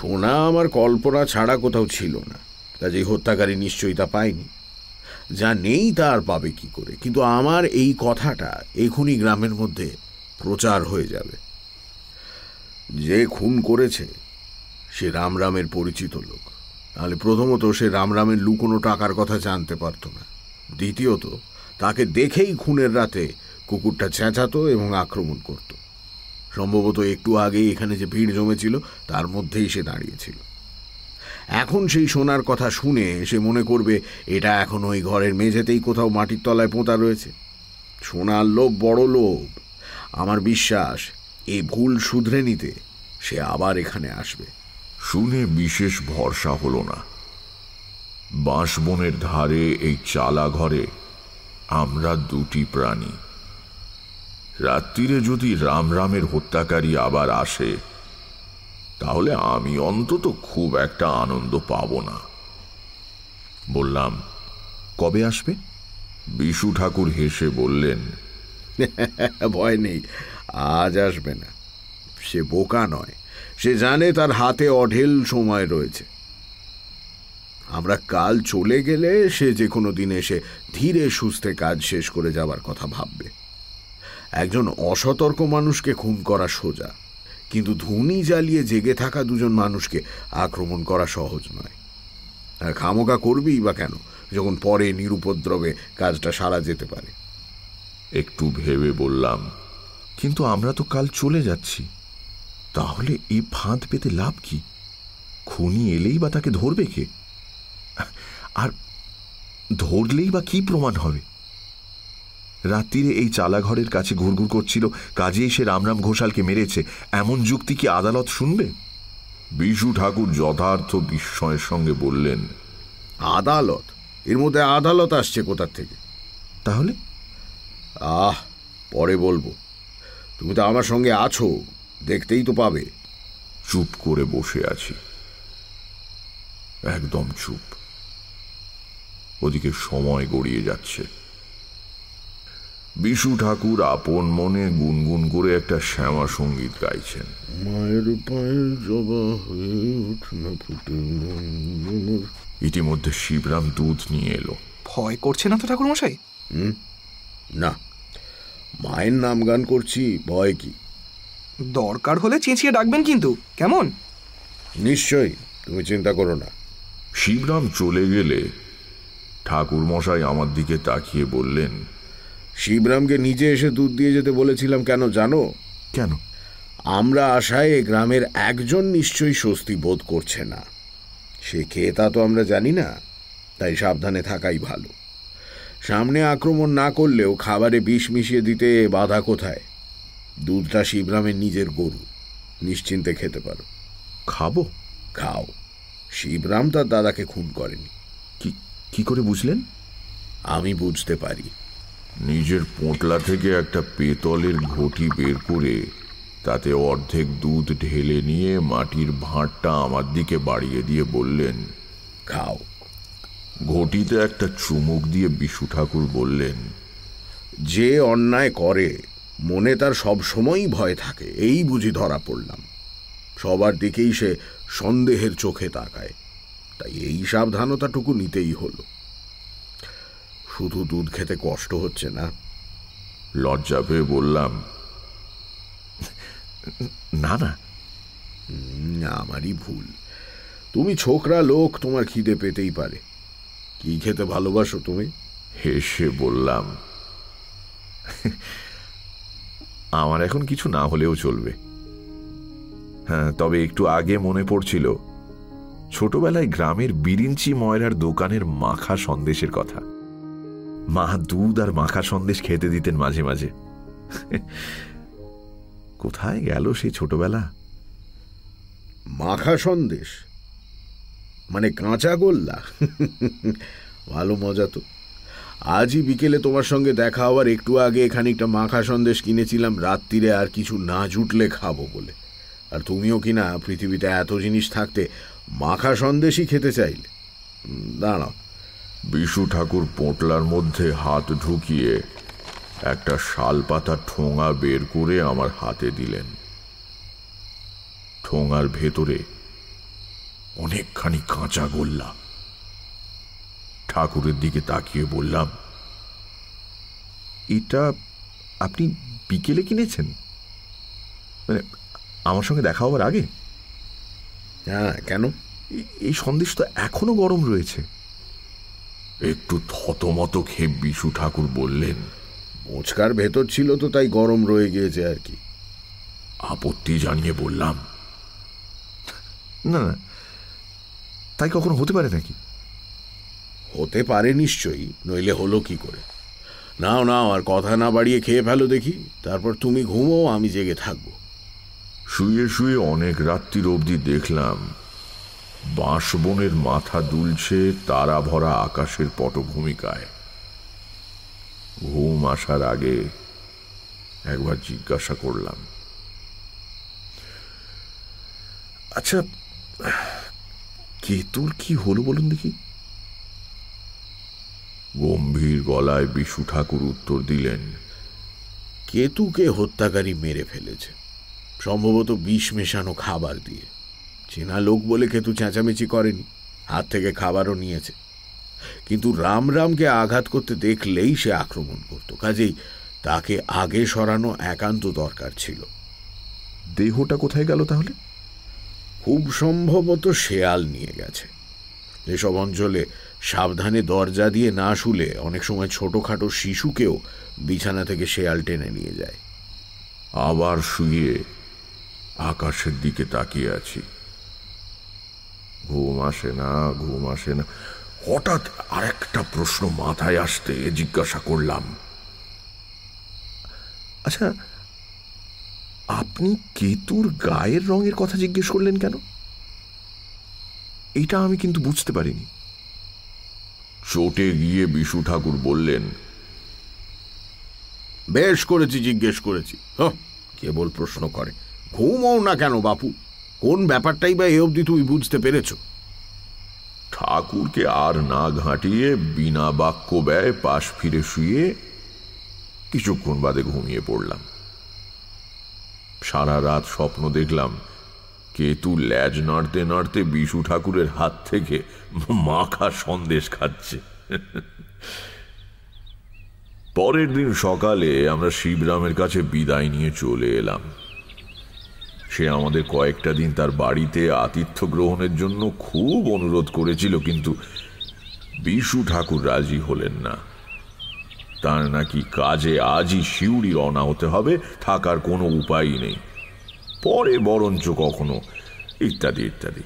সোনা আমার কল্পনা ছাড়া কোথাও ছিল না। কাজেই হত্যাকারী নিশ্চয়ই তা পায়নি। যা নেই তা আর পাবে কি করে? কিন্তু আমার এই কথাটা এখনই গ্রামের মধ্যে প্রচার হয়ে যাবে। যে খুন করেছে, সে রামরামের পরিচিত লোক। তাহলে প্রথমত সে রামরামের লুকোনো টাকার কথা জানতে পারত না। দ্বিতীয়ত, তাকে দেখেই খুনের রাতে কুকুরটা চেঁচাতো এবং আক্রমণ করত। সম্ভবত একটু আগেই এখানে যে ভিড় জমেছিল, তার মধ্যেই সে দাঁড়িয়েছিল। এখন সেই সোনার কথা শুনে সে মনে করবে, এটা এখন ওই ঘরের মেঝেতেই কোথাও মাটির তলায় পোঁতা রয়েছে। সোনার লোভ বড় লোভ। আমার বিশ্বাস এই ভুল শুধরে নিতে সে আবার এখানে আসবে। শুনে বিশেষ ভরসা হলো না। বাঁশবনের ধারে এই চালা ঘরে আমরা দুটি প্রাণী। রাত্রিরে যদি রাম রামের হত্যাকারী আবার আসে, তাহলে আমি অন্তত খুব একটা আনন্দ পাব না। বললাম, কবে আসবে? বিশু ঠাকুর হেসে বললেন, ভয় নেই, আজ আসবে না। সে বোকা নয়, সে জানে তার হাতে অঢেল সময় রয়েছে। আমরা কাল চলে গেলে সে যে কোনো দিন এসে ধীরে সুস্থে কাজ শেষ করে যাবার কথা ভাববে। একজন অসতর্ক মানুষকে খুন করা সোজা। কিন্তু ধুনি জ্বালিয়ে জেগে থাকা দুজন মানুষকে আক্রমণ করা সহজ নয়। আর খামোকা করবেই বা কেন? যখন পরে নিরুপদ্রবে কাজটা সারা যেতে পারে। একটু ভেবে বললাম, কিন্তু আমরা তো কাল চলে যাচ্ছি। তাহলে এই ফাঁদ পেতে লাভ কি? খুনি এলেই বা তাকে ধরবে কে? আর ধরলেই বা কি প্রমাণ হবে? রাত্রিরে এই চালাঘরের কাছে ঘুরঘুর করছিল কাজেই সে রামরাম ঘোষালকে মেরেছে। এমন যুক্তি কি আদালত শুনবে? বিশু ঠাকুর যথার্থ বিস্ময়ের সঙ্গে বললেন আদালত? এর মধ্যে আদালত আসছে কোথার থেকে? তাহলে? আহ পরে বলব। তুমি তো আমার সঙ্গে আছো দেখতেই তো পাবে। চুপ করে বসে আছি। একদম চুপ। ওদিকে সময় গড়িয়ে যাচ্ছে। বিশু ঠাকুর আপন মনে গুনগুন করে একটা শ্যামা সংগীত গাইছেন। মায়ের পায়ের জবা হয়ে উঠ না ফুটে ইতিমধ্যে শিবরাম দুধ নিয়ে এলো। ভয় করছে না তো ঠাকুরমশাই হুম? না। মায়ের নাম গান করছি ভয় কি? দরকার হলে চেঁচিয়ে ডাকবেন কিন্তু। কেমন? নিশ্চয়ই তুমি চিন্তা করো না। শিবরাম চলে গেলে ঠাকুর মশাই আমার দিকে তাকিয়ে বললেন শিবরামকে নিজে এসে দুধ দিয়ে যেতে বলেছিলাম কেন জানো? কেন? আমরা আশায় এ গ্রামের একজন নিশ্চয়ই স্বস্তি বোধ করছে না। সে খেয়ে তা তো আমরা জানি না তাই সাবধানে থাকাই ভালো। সামনে আক্রমণ না করলেও খাবারে বিষ মিশিয়ে দিতে বাধা কোথায়? দুধটা শিবরামের নিজের গরু নিশ্চিন্তে খেতে পারো। খাব? খাও। শিবরাম তার দাদাকে খুন করেনি। কি কি করে বুঝলেন? আমি বুঝতে পারি। নিজের পোঁটলা থেকে একটা পেতলের ঘটি বের করে তাতে অর্ধেক দুধ ঢেলে নিয়ে মাটির ভাঁড়টা আমার দিকে বাড়িয়ে দিয়ে বললেন, খাও। ঘটিতে একটা চুমুক দিয়ে বিশু ঠাকুর বললেন, যে অন্যায় করে, মনে তার সব সময়ই ভয় থাকে, এই বুঝি ধরা পড়লাম। সবার দিকেই সে সন্দেহের চোখে তাকায়। তাই এই সাবধানতাটুকু নিতেই হলো। শুধু দুধ খেতে কষ্ট হচ্ছে না। লজ্জা পেয়ে বললাম না না। আমারই ভুল। তুমি ছোকরা লোক তোমার খিদে পেতেই পারে। কি খেতে ভালোবাসো তুমি? হেসে বললাম আমার এখন কিছু না হলেও চলবে। হ্যাঁ তবে একটু আগে মনে পড়ছিল ছোটবেলায় গ্রামের বিরিঞ্চি ময়রার দোকানের মাখা সন্দেশের কথা। মা দুধ আর মাখা সন্দেশ খেতে দিতেন মাঝে মাঝে। কোথায় গেল সেই ছোটবেলা? মাখা সন্দেশ? মানে কাঁচা গোল্লা? ভালো মজা তো। আজই বিকেলে তোমার সঙ্গে দেখা হওয়ার একটু আগে খানিকটা মাখা সন্দেশ কিনেছিলাম, রাত্রিরে আর কিছু না জুটলে খাব বলে। আর তুমিও কিনা পৃথিবীতে এত জিনিস থাকতে মাখা সন্দেশই খেতে চাইলে। দাঁড়াও। বিশু ঠাকুর পোঁটলার মধ্যে হাত ঢুকিয়ে একটা শাল পাতা ঠোঙা বের করে আমার হাতে দিলেন। ঠোঙার ভেতরে অনেকখানি কাঁচা গোল্লা। ঠাকুরের দিকে তাকিয়ে বললাম এটা আপনি বিকেলে কিনেছেন? মানে আমার সঙ্গে দেখা হওয়ার আগে? হ্যাঁ কেন? এই সন্দেশ তো এখনও গরম রয়েছে। একটু থতমত খেয়ে বিশু ঠাকুর বললেন মোচকার ভেতর ছিল তো তাই গরম রয়ে গিয়েছে আর কি। আপত্তি জানিয়ে বললাম। না না তাই কখনো হতে পারে নাকি? হতে পারে নিশ্চয়ই নইলে হলো কি করে? নাও নাও আর কথা না বাড়িয়ে খেয়ে ফেলো দেখি তারপর তুমি ঘুমো আমি জেগে থাকব। শুয়ে শুয়ে অনেক রাত্রির অবধি দেখলাম বাঁশবনের মাথা দুলছে তারা ভরা আকাশের পটভূমিকায়। ঘুম আসার আগে একবার জিজ্ঞাসা করলাম। আচ্ছা কেতুর কি হলো বলুন দেখি? গম্ভীর গলায় বিশু ঠাকুর উত্তর দিলেন, কেতুকে হত্যাকারী মেরে ফেলেছে। সম্ভবত বিষ মেশানো খাবার দিয়ে। চেনা লোক বলে কেতু চেঁচামেচি করেনি। হাত থেকে খাবারও নিয়েছে। কিন্তু রাম রামকে আঘাত করতে দেখলেই সে আক্রমণ করত। কাজেই তাকে আগে সরানো একান্ত দরকার ছিল। দেহটা কোথায় গেল তাহলে? খুব সম্ভবত শেয়াল নিয়ে গেছে। এসব অঞ্চলে সাবধানে দরজা দিয়ে না শুলে অনেক সময় ছোটখাটো শিশুকেও বিছানা থেকে শেয়াল টেনে নিয়ে যায়। আবার শুয়ে আকাশের দিকে তাকিয়ে আছি। ঘুম আসে না, ঘুম আসে না। হঠাৎ আরেকটা প্রশ্ন মাথায় আসতে জিজ্ঞাসা করলাম। আচ্ছা আপনি কেতুর গায়ের রঙের কথা জিজ্ঞেস করলেন কেন? এটা আমি কিন্তু বুঝতে পারিনি। চোটে গিয়ে বিশু ঠাকুর বললেন, বেশ করেছি, জিজ্ঞেস করেছি। হ্যাঁ কেবল প্রশ্ন করে। ঘুমও না কেন, বাপু? কোন ব্যাপারটাই বা এ অবধি তুমি বুঝতে পেরেছ? ঠাকুরকে আর না ঘাঁটিয়ে বিনা বাক্য ব্যয় পাশ ফিরে শুয়ে কিছুক্ষণ বাদে ঘুমিয়ে পড়লাম। সারা রাত স্বপ্ন দেখলাম, কেতু ল্যাজ নাড়তে নাড়তে বিশু ঠাকুরের হাত থেকে মাখা সন্দেশ খাচ্ছে। পরের দিন সকালে আমরা শিবরামের কাছে বিদায় নিয়ে চলে এলাম। সে আমাদের কয়েকটা দিন তার বাড়িতে আতিথ্য গ্রহণের জন্য খুব অনুরোধ করেছিল, কিন্তু বিশু ঠাকুর রাজি হলেন না। তার নাকি কাজে আজই শিউরি রওনা হতে হবে, থাকার কোনো উপায়ই নেই। পরে বরঞ্চ কখনো, ইত্যাদি ইত্যাদি।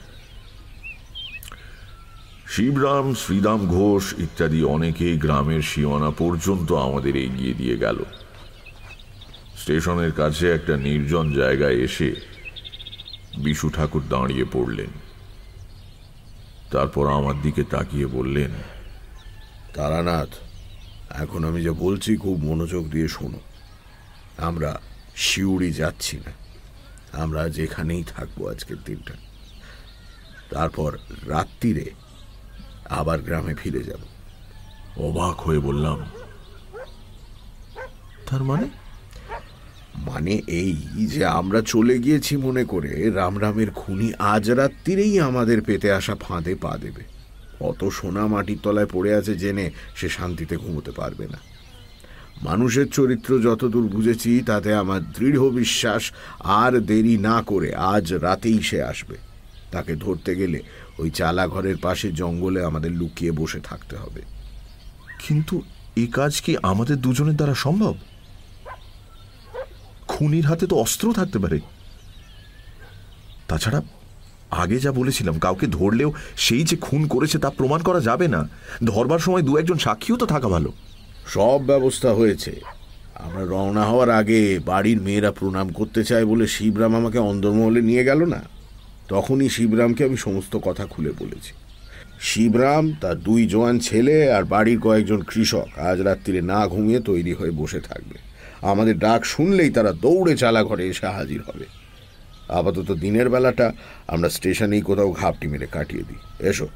শিবরাম শ্রীরাম ঘোষ ইত্যাদি অনেকেই গ্রামের সীমানা পর্যন্ত আমাদের এগিয়ে দিয়ে গেল। স্টেশনের কাছে একটা নির্জন জায়গায় এসে বিশু ঠাকুর দাঁড়িয়ে পড়লেন। তারপর আমার দিকে তাকিয়ে বললেন, তারানাথ, এখন আমি যা বলছি খুব মনোযোগ দিয়ে শোনো। আমরা শিউড়ি যাচ্ছি না। আমরা যেখানেই থাকব আজকের দিনটা। তারপর রাত্রিরে আবার গ্রামে ফিরে যাব। অবাক হয়ে বললাম, তার মানে? মানে এই যে আমরা চলে গিয়েছি মনে করে, রামরামের খুনি আজ রাত্রিরেই আমাদের পেতে আসা ফাঁদে পা দেবে। অত সোনা মাটির তলায় পড়ে আছে জেনে সে শান্তিতে ঘুমোতে পারবে না। মানুষের চরিত্র যতদূর বুঝেছি, তাতে আমার দৃঢ় বিশ্বাস আর দেরি না করে আজ রাতেই সে আসবে। তাকে ধরতে গেলে ওই চালা ঘরের পাশে জঙ্গলে আমাদের লুকিয়ে বসে থাকতে হবে। কিন্তু এ কাজ কি আমাদের দুজনের দ্বারা সম্ভব? খুনির হাতে তো অস্ত্র থাকতে পারে। তাছাড়া আগে যা বলেছিলাম, কাউকে ধরলেও সেই যে খুন করেছে তা প্রমাণ করা যাবে না। ধরবার সময় দু একজন সাক্ষীও তো থাকা ভালো। সব ব্যবস্থা হয়েছে। আমরা রওনা হওয়ার আগে বাড়ির মেয়েরা প্রণাম করতে চায় বলে শিবরাম আমাকে অন্দরমহলে নিয়ে গেল না? তখনই শিবরামকে আমি সমস্ত কথা খুলে বলেছি। শিবরাম, তার দুই জোয়ান ছেলে আর বাড়ির কয়েকজন কৃষক আজ রাত্রিরে না ঘুমিয়ে তৈরি হয়ে বসে থাকবে। আমাদের ডাক শুনলেই তারা দৌড়ে চালা ঘরে এসে হাজির হবে। আপাতত দিনের বেলাটা আমরা স্টেশনেই কোথাও ঘাপটি মেরে কাটিয়ে দিই। এসো।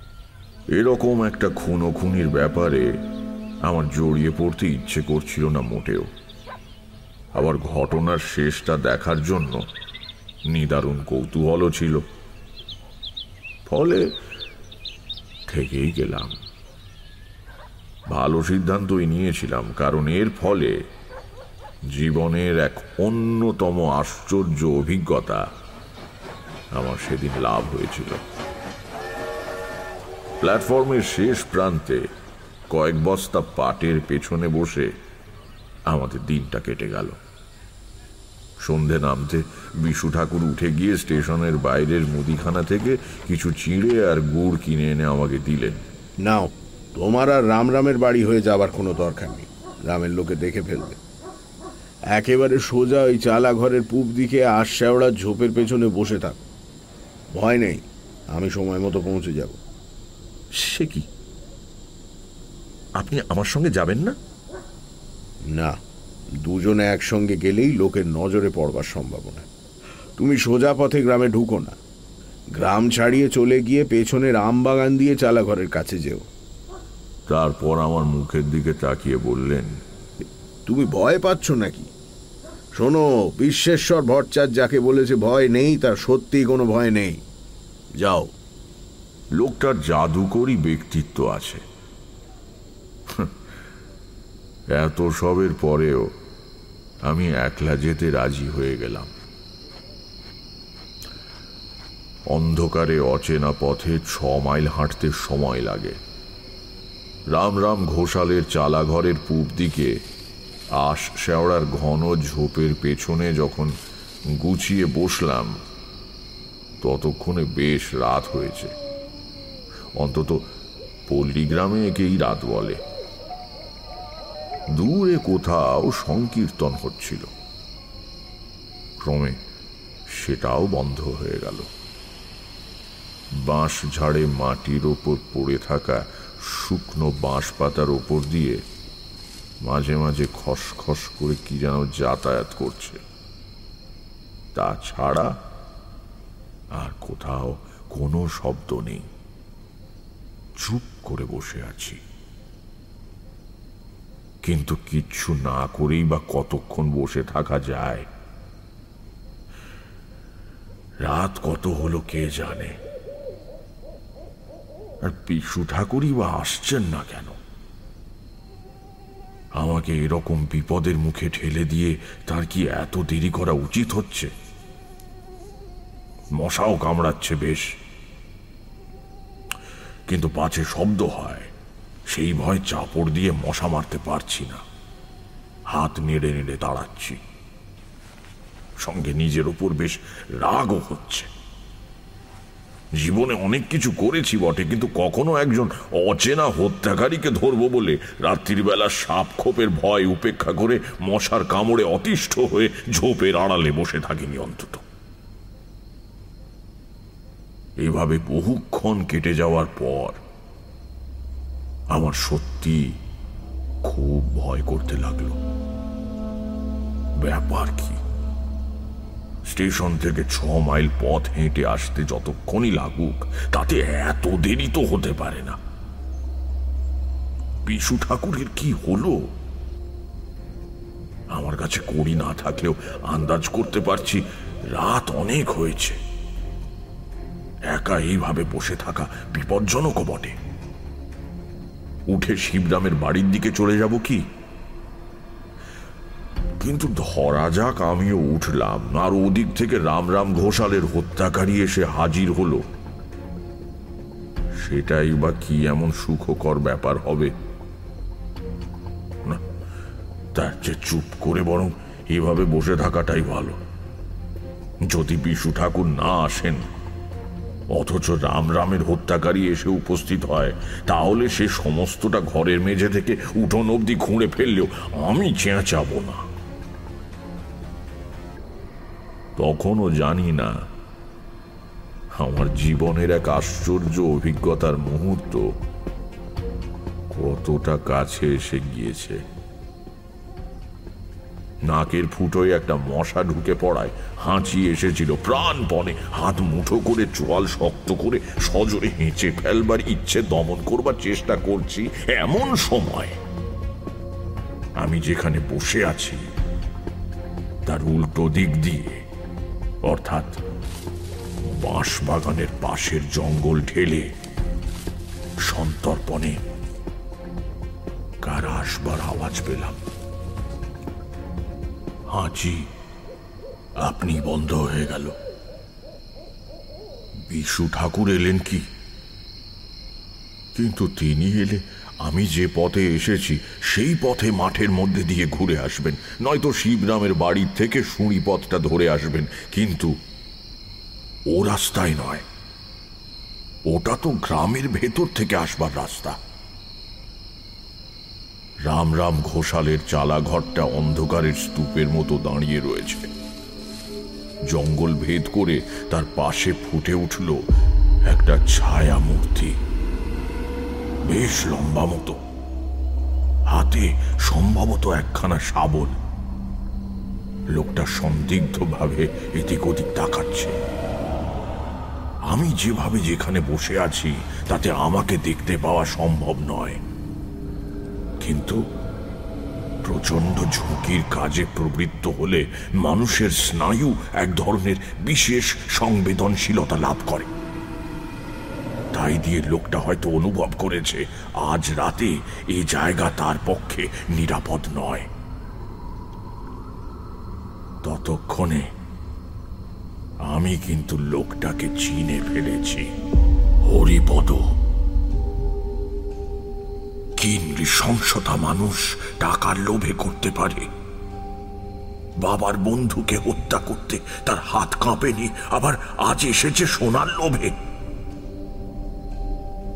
এরকম একটা খুন খুনির ব্যাপারে আমার জড়িয়ে পড়তে ইচ্ছে করছিল না মোটেও। আবার ঘটনার শেষটা দেখার জন্য নিদারুণ কৌতূহলও ছিল। ফলে থেকেই গেলাম। ভালো সিদ্ধান্তই নিয়েছিলাম, কারণ এর ফলে জীবনের এক অন্যতম আশ্চর্য অভিজ্ঞতা আমার সেদিন লাভ হয়েছিল। প্ল্যাটফর্মের শেষ প্রান্তে কয়েক বস্তা পাটের পেছনে বসে আমাদের দিনটা কেটে গেল। সন্ধে নামতে বিশু ঠাকুর উঠে গিয়ে স্টেশনের বাইরের মুদিখানা থেকে কিছু চিড়ে আর গুড় কিনে এনে আমাকে দিলেন। নাও, তোমার আর রামরামের বাড়ি হয়ে যাবার কোনো দরকার নেই। রামের লোকে দেখে ফেলবে। একেবারে সোজা ওই চালা ঘরের পূব দিকে আশাওড়ার ঝোপের পেছনে বসে থাক। ভয় নেই আমি সময় মতো পৌঁছে যাব। সে কি? আপনি আমার সঙ্গে যাবেন না? না দুজনে একসঙ্গে গেলেই লোকের নজরে পড়বার সম্ভাবনা। তুমি সোজা পথে গ্রামে ঢুকো না। গ্রাম ছাড়িয়ে চলে গিয়ে পেছনের আম বাগান দিয়ে চালা ঘরের কাছে যেও। তারপর আমার মুখের দিকে তাকিয়ে বললেন তুমি ভয় পাচ্ছ নাকি? শোনো, বিশ্বেশ্বর ভট্টাচার্য যাকে বলেছে ভয় নেই, তার সত্যি কোনো ভয় নেই। যাও। লোকটার জাদুকরী ব্যক্তিত্ব আছে। এত সবের পরেও আমি একলা যেতে রাজি হয়ে গেলাম। অন্ধকারে অচেনা পথে ছ মাইল হাঁটতে সময় লাগে। রাম রাম ঘোষালের চালাঘরের পূব দিকে আশ শেওড়ার ঘন ঝোপের পেছনে যখন গুছিয়ে বসলাম, ততক্ষণে বেশ রাত হয়েছে। অন্তত পল্লীগ্রামে একেই রাত বলে। দূরে কোথাও সংকীর্তন হচ্ছিল। ক্রমে সেটাও বন্ধ হয়ে গেল। বাঁশ ঝাড়ে মাটির ওপর পড়ে থাকা শুকনো বাঁশ পাতার ওপর দিয়ে মাঝে মাঝে খসখস করে কি যেন যাতায়াত করছে। তাছাড়া আর কোথাও কোনো শব্দ নেই। চুপ করে বসে আছি। কিন্তু কিচ্ছু না করেই বা কতক্ষণ বসে থাকা যায়? রাত কত হলো কে জানে? আর পিসু ঠাকুরই বা আসছেন না কেন? আমাকে এরকম বিপদের মুখে ঠেলে দিয়ে তার কি এত দেরি করা উচিত হচ্ছে? মশাও কামড়াচ্ছে বেশ। কিন্তু পাছে শব্দ হয়। সেই ভয় চাপড় দিয়ে মশা মারতে পারছি না। হাত নেড়ে নেড়ে দাঁড়াচ্ছি। সঙ্গে নিজের ওপর বেশ রাগও হচ্ছে। জীবনে অনেক কিছু করেছি বটে, কিন্তু কখনো একজন অচেনা হত্যাকারীকে ধরবো বলে রাত্রির বেলা সাপ খোপের ভয় উপেক্ষা করে মশার কামড়ে অতিষ্ঠ হয়ে ঝোপের আড়ালে বসে থাকিনি অন্তত। এভাবে বহুক্ষণ কেটে যাওয়ার পর আমার সত্যি খুব ভয় করতে লাগল। ব্যাপার কি? স্টেশন থেকে ছ মাইল পথ হেঁটে আসতে যতক্ষণই লাগুক, তাতে এত দেরি তো হতে পারে না। বিশু ঠাকুরের কি হলো? আমার কাছে কড়ি না থাকলেও আন্দাজ করতে পারছি রাত অনেক হয়েছে। একা এইভাবে বসে থাকা বিপজ্জনকও বটে। উঠে শিবরামের বাড়ির দিকে চলে যাব কি? কিন্তু ধরা যাক আমিও উঠলাম, আর ওদিক থেকে রাম রাম ঘোষালের হত্যাকারী এসে হাজির হলো। সেটাই বা কি এমন সুখকর ব্যাপার হবে? তার চেয়ে চুপ করে বরং এভাবে বসে থাকাটাই ভালো। যদি বিশু ঠাকুর না আসেন, অথচ রাম রামের হত্যাকারী এসে উপস্থিত হয়, তাহলে সে সমস্তটা ঘরের মেঝে থেকে উঠোন অবধি খুঁড়ে ফেললেও আমি চেঁচাবো না। তখনও জানি না। আমার জীবনের এক আশ্চর্য অভিজ্ঞতার মুহূর্ত কতটা কাছে এসে গিয়েছে। নাকের ফুটোয় একটা মশা ঢুকে পড়ায়, হাঁচি এসেছিল প্রাণপণে, হাত মুঠো করে, চোয়াল শক্ত করে, সজোরে হেঁচে ফেলবার ইচ্ছে দমন করবার চেষ্টা করছি এমন সময়। আমি যেখানে বসে আছি, তার উল্টো দিক দিয়ে অর্থাৎ বাঁশ বাগানের পাশের জঙ্গল ঢেলে সন্তর্পণে কার আসবার আওয়াজ পেলাম? হাঁচি আপনি বন্ধ হয়ে গেল। বিশু ঠাকুর এলেন কি? কিন্তু তিনি এলে আমি যে পথে এসেছি, সেই পথে মাঠের মধ্যে দিয়ে ঘুরে আসবেন। নয়তো শিবরামের বাড়ির থেকে শুঁড়ি পথটা ধরে আসবেন, কিন্তু ও রাস্তায় নয়। ওটা তো গ্রামের ভেতর থেকে আসবার রাস্তা। রাম রাম ঘোষালের চালা ঘরটা অন্ধকারের স্তূপের মতো দাঁড়িয়ে রয়েছে। জঙ্গল ভেদ করে তার পাশে ফুটে উঠল একটা ছায়া মূর্তি। বেশ লম্বা মতো। হাতে সম্ভবত একখানা শাবল। লোকটা সন্দিগ্ধ ভাবে এদিক ওদিক তাকাচ্ছে। আমি যেভাবে যেখানে বসে আছি, তাতে আমাকে দেখতে পাওয়া সম্ভব নয়। কিন্তু প্রচণ্ড ঝুঁকির কাজে প্রবৃত্ত হলে মানুষের স্নায়ু এক ধরনের বিশেষ সংবেদনশীলতা লাভ করে। তাই দিয়ে লোকটা হয়তো অনুভব করেছে, আজ রাতে এই জায়গা তার পক্ষে নিরাপদ নয়। ততক্ষণে আমি কিন্তু লোকটাকে চিনে ফেলেছি। হরিপদ, কি নৃশংসতা মানুষ টাকার লোভে করতে পারে। বাবার বন্ধুকে হত্যা করতে তার হাত কাঁপেনি, আবার আজ এসেছে সোনার লোভে।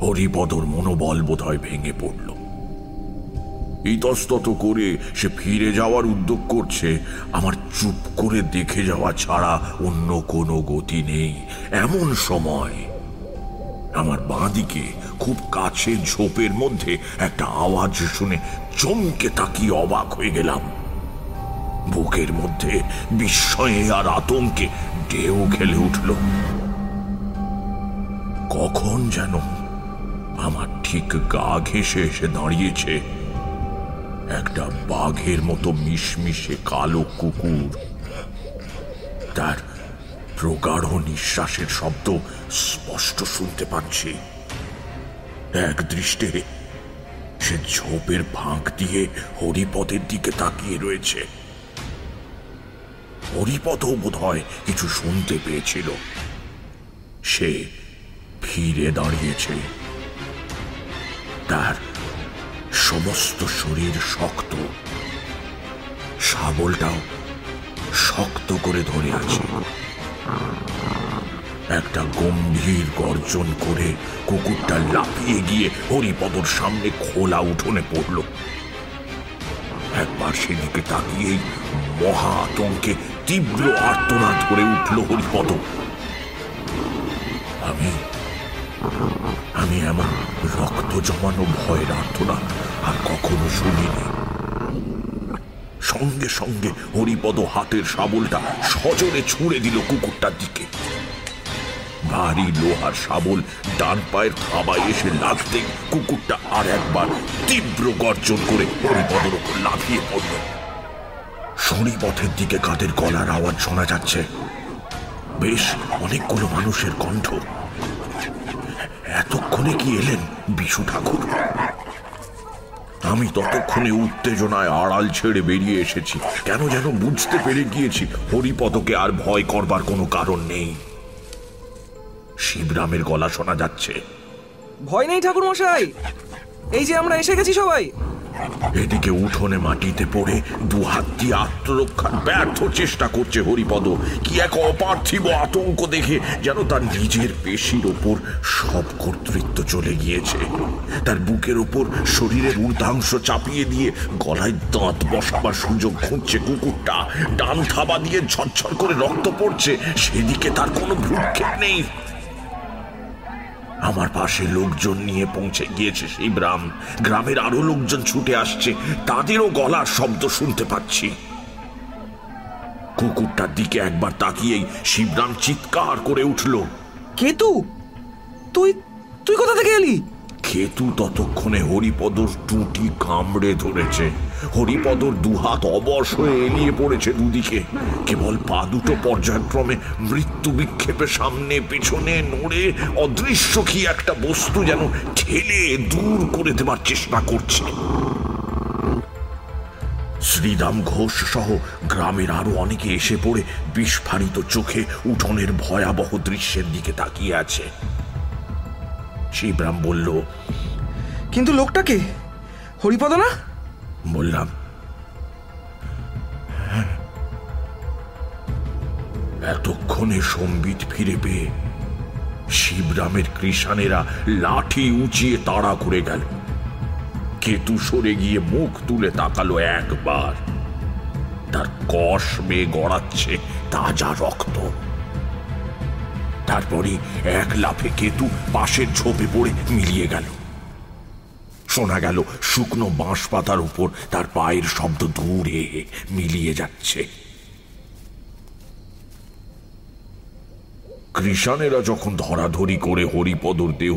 হরিপদর মনোবল বোধহয় ভেঙে পড়ল। ইতস্তত করে সে ফিরে যাওয়ার উদ্যোগ করছে। আমার চুপ করে দেখে যাওয়া ছাড়া অন্য কোনো গতি নেই। এমন সময় আমার বাঁদিকে খুব কাছে ঝোপের মধ্যে একটা আওয়াজ শুনে চমকে তাকিয়ে অবাক হয়ে গেলাম। বুকের মধ্যে বিস্ময়ে আর আতঙ্কে ঢেউ খেলে উঠল। কখন যেন আমার ঠিক গা ঘেসে এসে দাঁড়িয়েছে। একটা বাঘের মতো মিশমিশে কালো কুকুর। তার প্রগাঢ় নিঃশ্বাসের শব্দ স্পষ্ট শুনতে পাচ্ছি। এক দৃষ্টে সে ঝোপের ফাঁক দিয়ে হরিপদের দিকে তাকিয়ে রয়েছে। হরিপদ বোধ হয় কিছু শুনতে পেয়েছিল। সে ফিরে দাঁড়িয়েছে। তার সমস্ত শরীর শক্ত। শাবলটাও শক্ত করে ধরে আছে। একটা গম্ভীর গর্জন করে কুকুরটা লাফিয়ে গিয়ে হরিপদর সামনে খোলা উঠোনে পড়ল। একবার সেদিকে তাকিয়েই মহা আতঙ্কে তীব্র আর্তনাদ করে উঠল হরিপদ। আমি আমি এমন রক্ত জমানো ভয়ের আর্তনাদ আর কখনো শুনিনি। সঙ্গে সঙ্গে হরিপদ হাতের শাবলটা সজোরে ছুঁড়ে দিল কুকুরটার দিকে। ভারী লোহার শাবল ডান পায়ের থাবায় এসে লাগতে কুকুরটা আর একবার তীব্র গর্জন করে হরিপদর ওপর লাফিয়ে পড়ল। শনিপথের দিকে কাদের গলার আওয়াজ শোনা যাচ্ছে। বেশ অনেকগুলো মানুষের কণ্ঠ এতক্ষণে কি এলেন বিশু ঠাকুর? আমি ততক্ষণে উত্তেজনায় আড়াল ছেড়ে বেরিয়ে এসেছি। কেন যেন বুঝতে পেরে গিয়েছি হরিপদকে আর ভয় করবার কোনো কারণ নেই। শিবরামের গলা শোনা যাচ্ছে। ভয় নেই ঠাকুর মশাই এই যে আমরা এসে গেছি সবাই। এদিকে উঠোনে মাটিতে পড়ে দু হাত দিয়ে আত্মরক্ষার ব্যর্থ চেষ্টা করছে হরিপদ। কি এক অপার্থিব আতঙ্ক দেখে যেন তার নিজের পেশির ওপর সব কর্তৃত্ব চলে গিয়েছে। তার বুকের ওপর শরীরের ঊর্ধ্বাংশ চাপিয়ে দিয়ে গলায় দাঁত বসাবার সুযোগ খুঁজছে কুকুরটা। ডান থাবা দিয়ে ঝরঝর করে রক্ত পড়ছে, সেদিকে তার কোনো ভ্রুক্ষেপ নেই। আমার পাশে লোকজন নিয়ে পৌঁছে গিয়েছে সেই গ্রাম। গ্রামের আরও লোকজন ছুটে আসছে। তাদেরও গলার শব্দ শুনতে পাচ্ছি। কুকুরটার দিকে একবার তাকিয়েই শিবরাম চিৎকার করে উঠল। কেতু, তুই তুই কোথা থেকে এলি? কেতু ততক্ষণে হরিপদর টুটি কামড়ে ধরেছে। হরিপদর দুহাত অবশ হয়ে এলিয়ে পড়েছে দুদিকে। কেবল পা দুটো পর্যায়ক্রমে মৃত্যু বিক্ষেপে সামনে পিছনে নড়ে অদৃশ্য কি একটা বস্তু যেন ঠেলে দূর করে দেবার চেষ্টা করছে। শ্রীরাম ঘোষ সহ গ্রামের আরও অনেকে এসে পড়ে বিস্ফারিত চোখে উঠোনের ভয়াবহ দৃশ্যের দিকে তাকিয়ে আছে। শিবরাম বলল কিন্তু লোকটাকে হরিপদ না? বললাম এতক্ষণে সম্বিত ফিরে পেয়ে শিবরামের কৃষানেরা লাঠি উঁচিয়ে তাড়া করে গেল। কেতু সরে গিয়ে মুখ তুলে তাকালো একবার। তার কষ বেয়ে গড়াচ্ছে তাজা রক্ত। তারপরে এক লাফে কেতু পাশের ঝোপে পড়ে মিলিয়ে গেল। শোনা গেল শুকনো বাঁশ পাতার উপর তার পায়ের শব্দ দূরে মিলিয়ে যাচ্ছে। কৃষানেরা যখন ধরাধরি করে হরিপদর দেহ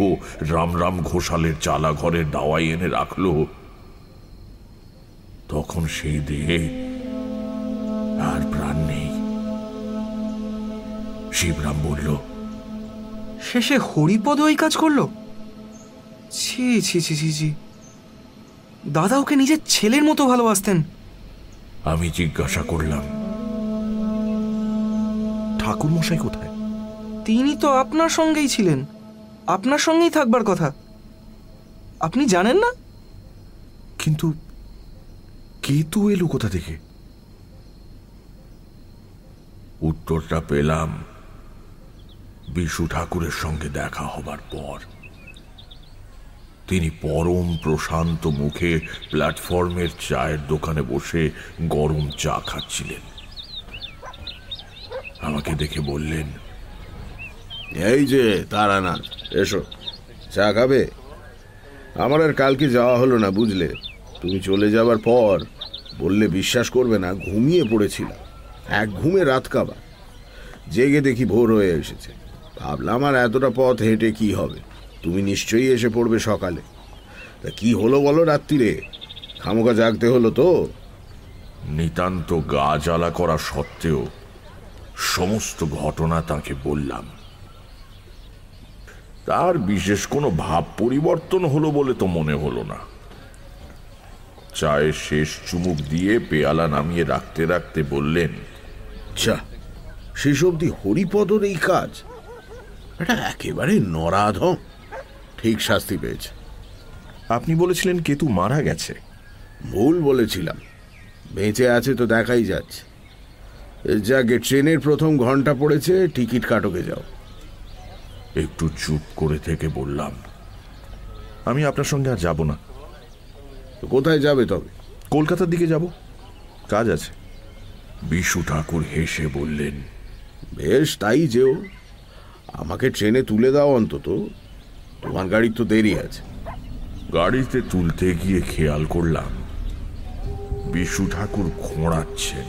রামরাম ঘোষালের চালা ঘরের দাওয়াই এনে রাখল, তখন সেই দেহে আর প্রাণ নেই। শিবরাম বলল শেষে হরিপদ ওই কাজ করল? ছি ছি ছি ছি ছি। দাদা ওকে নিজের ছেলের মতো ভালোবাসতেন। আমি জিজ্ঞাসা করলাম ঠাকুর মশাই কোথায়? তিনি তো আপনার সঙ্গেই ছিলেন। আপনার সঙ্গেই থাকবার কথা। আপনি জানেন না? কিন্তু কেতু এলো কোথা থেকে? উত্তরটা পেলাম বিশু ঠাকুরের সঙ্গে দেখা হবার পর, তিনি পরম প্রশান্ত মুখে প্ল্যাটফর্মের চায়ের দোকানে বসে গরম চা খাচ্ছিলেন। আমাকে দেখে বললেন, এই যে, তারানাথ, এসো, চা খাবে? আমার আর কালকে যাওয়া হলো না বুঝলে। তুমি চলে যাবার পর বললে বিশ্বাস করবে না, ঘুমিয়ে পড়েছিলাম। এক ঘুমে রাত কাবা জেগে দেখি ভোর হয়ে এসেছে। ভাবলাম আর এতটা পথ হেঁটে কি হবে? তুমি নিশ্চয়ই এসে পড়বে সকালে। তা কি হলো বলো রাত্রিরে খামোকা জাগতে হলো তো। নিতান্ত গা জ্বালা করা সত্ত্বেও সমস্ত ঘটনা তাকে বললাম। তার বিশেষ কোনো ভাব পরিবর্তন হলো বলে তো মনে হলো না। চায়ের শেষ চুমুক দিয়ে পেয়ালা নামিয়ে রাখতে রাখতে বললেন আচ্ছা শেষ অবধি হরিপদর এই কাজ? এটা একেবারে নরাধম। ঠিক শাস্তি পেয়েছে। আপনি বলেছিলেন কেতু মারা গেছে। ভুল বলেছিলাম। বেঁচে আছে তো দেখাই যাচ্ছে। যাকে ট্রেনের প্রথম ঘণ্টা পড়েছে টিকিট কাটকে যাও। একটু চুপ করে থেকে বললাম। আমি আপনার সঙ্গে আর যাব না। তো কোথায় যাবে তবে? কলকাতার দিকে যাব। কাজ আছে। বিশু ঠাকুর হেসে বললেন বেশ তাই যেও। আমাকে ট্রেনে তুলে দাও অন্তত। তোমার গাড়ির তো দেরি আছে। গাড়িতে তুলতে গিয়ে খেয়াল করলাম, বিশু ঠাকুর খোঁড়াচ্ছেন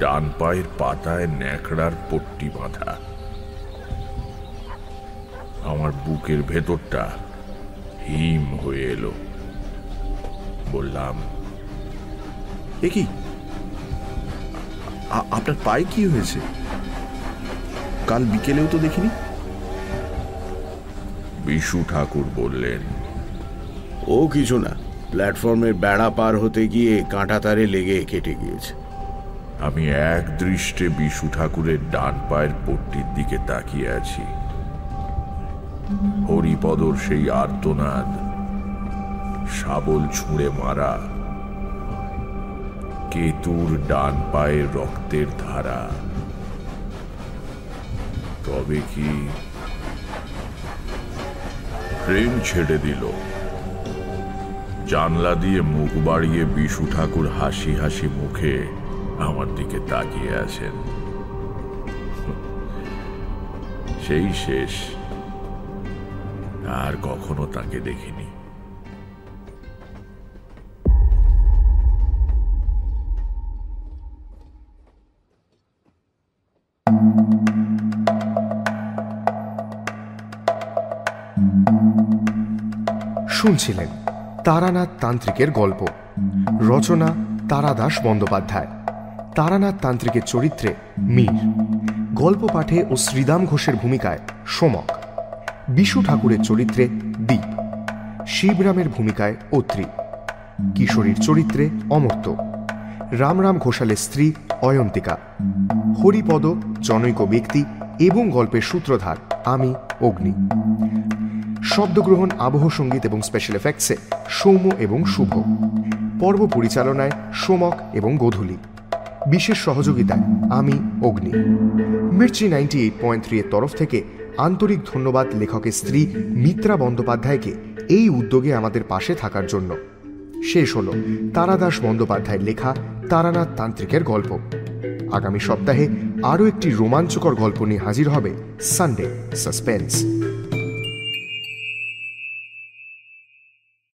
ডান পায়ের পাতায় ন্যাকড়ার পট্টি বাঁধা। আমার বুকের ভেতরটা হিম হয়ে এলো। বললাম, এ কি? আপনার পায়ে কি হয়েছে? কাল বিকেলেও তো দেখিনি। বিশু ঠাকুর বললেন ও কিছু না প্ল্যাটফর্মের বেড়া পার হতে গিয়ে কাঁটা তারে লেগে কেটে গিয়েছে। আমি এক দৃষ্টে বিশু ঠাকুরের ডান পায়ের পট্টির দিকে তাকিয়ে আছি। হরিপদর সেই আর্তনাদ শাবল ছুঁড়ে মারা কেতুর ডান পায়ের রক্তের ধারা। তবে কি ট্রেন ছেড়ে দিল? জানলা দিয়ে মুখ বাড়িয়ে বিশু ঠাকুর হাসি হাসি মুখে আমার দিকে তাকিয়ে আছেন। সেই শেষ। আর কখনো তাকে দেখিনি। শুনছিলেন তারানাথ তান্ত্রিকের গল্প। রচনা তারাদাস বন্দ্যোপাধ্যায়। তারানাথ তান্ত্রিকের চরিত্রে মীর। গল্প পাঠে ও শ্রীদাম ঘোষের ভূমিকায় সোমক। বিশু ঠাকুরের চরিত্রে দ্বীপ শিবরামের ভূমিকায় অত্রি। কিশোরীর চরিত্রে অমর্ত্য। রামরাম ঘোষালের স্ত্রী অয়ন্তিকা। হরিপদ জনৈক ব্যক্তি এবং গল্পের সূত্রধার আমি অগ্নি। শব্দগ্রহণ, আবহ সংগীত এবং স্পেশাল এফেক্টসে সৌম্য এবং শুভ। পর্ব পরিচালনায় সোমক এবং গোধূলি। বিশেষ সহযোগিতায় আমি, Agni. Mirchi ninety eight point three এর তরফ থেকে আন্তরিক ধন্যবাদ লেখকের স্ত্রী মিত্রা বন্দ্যোপাধ্যায়কে এই উদ্যোগে আমাদের পাশে থাকার জন্য। শেষ হল তারাদাস বন্দ্যোপাধ্যায়ের লেখা তারানাথ তান্ত্রিকের গল্প। আগামী সপ্তাহে আরও একটি রোমাঞ্চকর গল্প নিয়ে হাজির হবে সানডে সাসপেন্স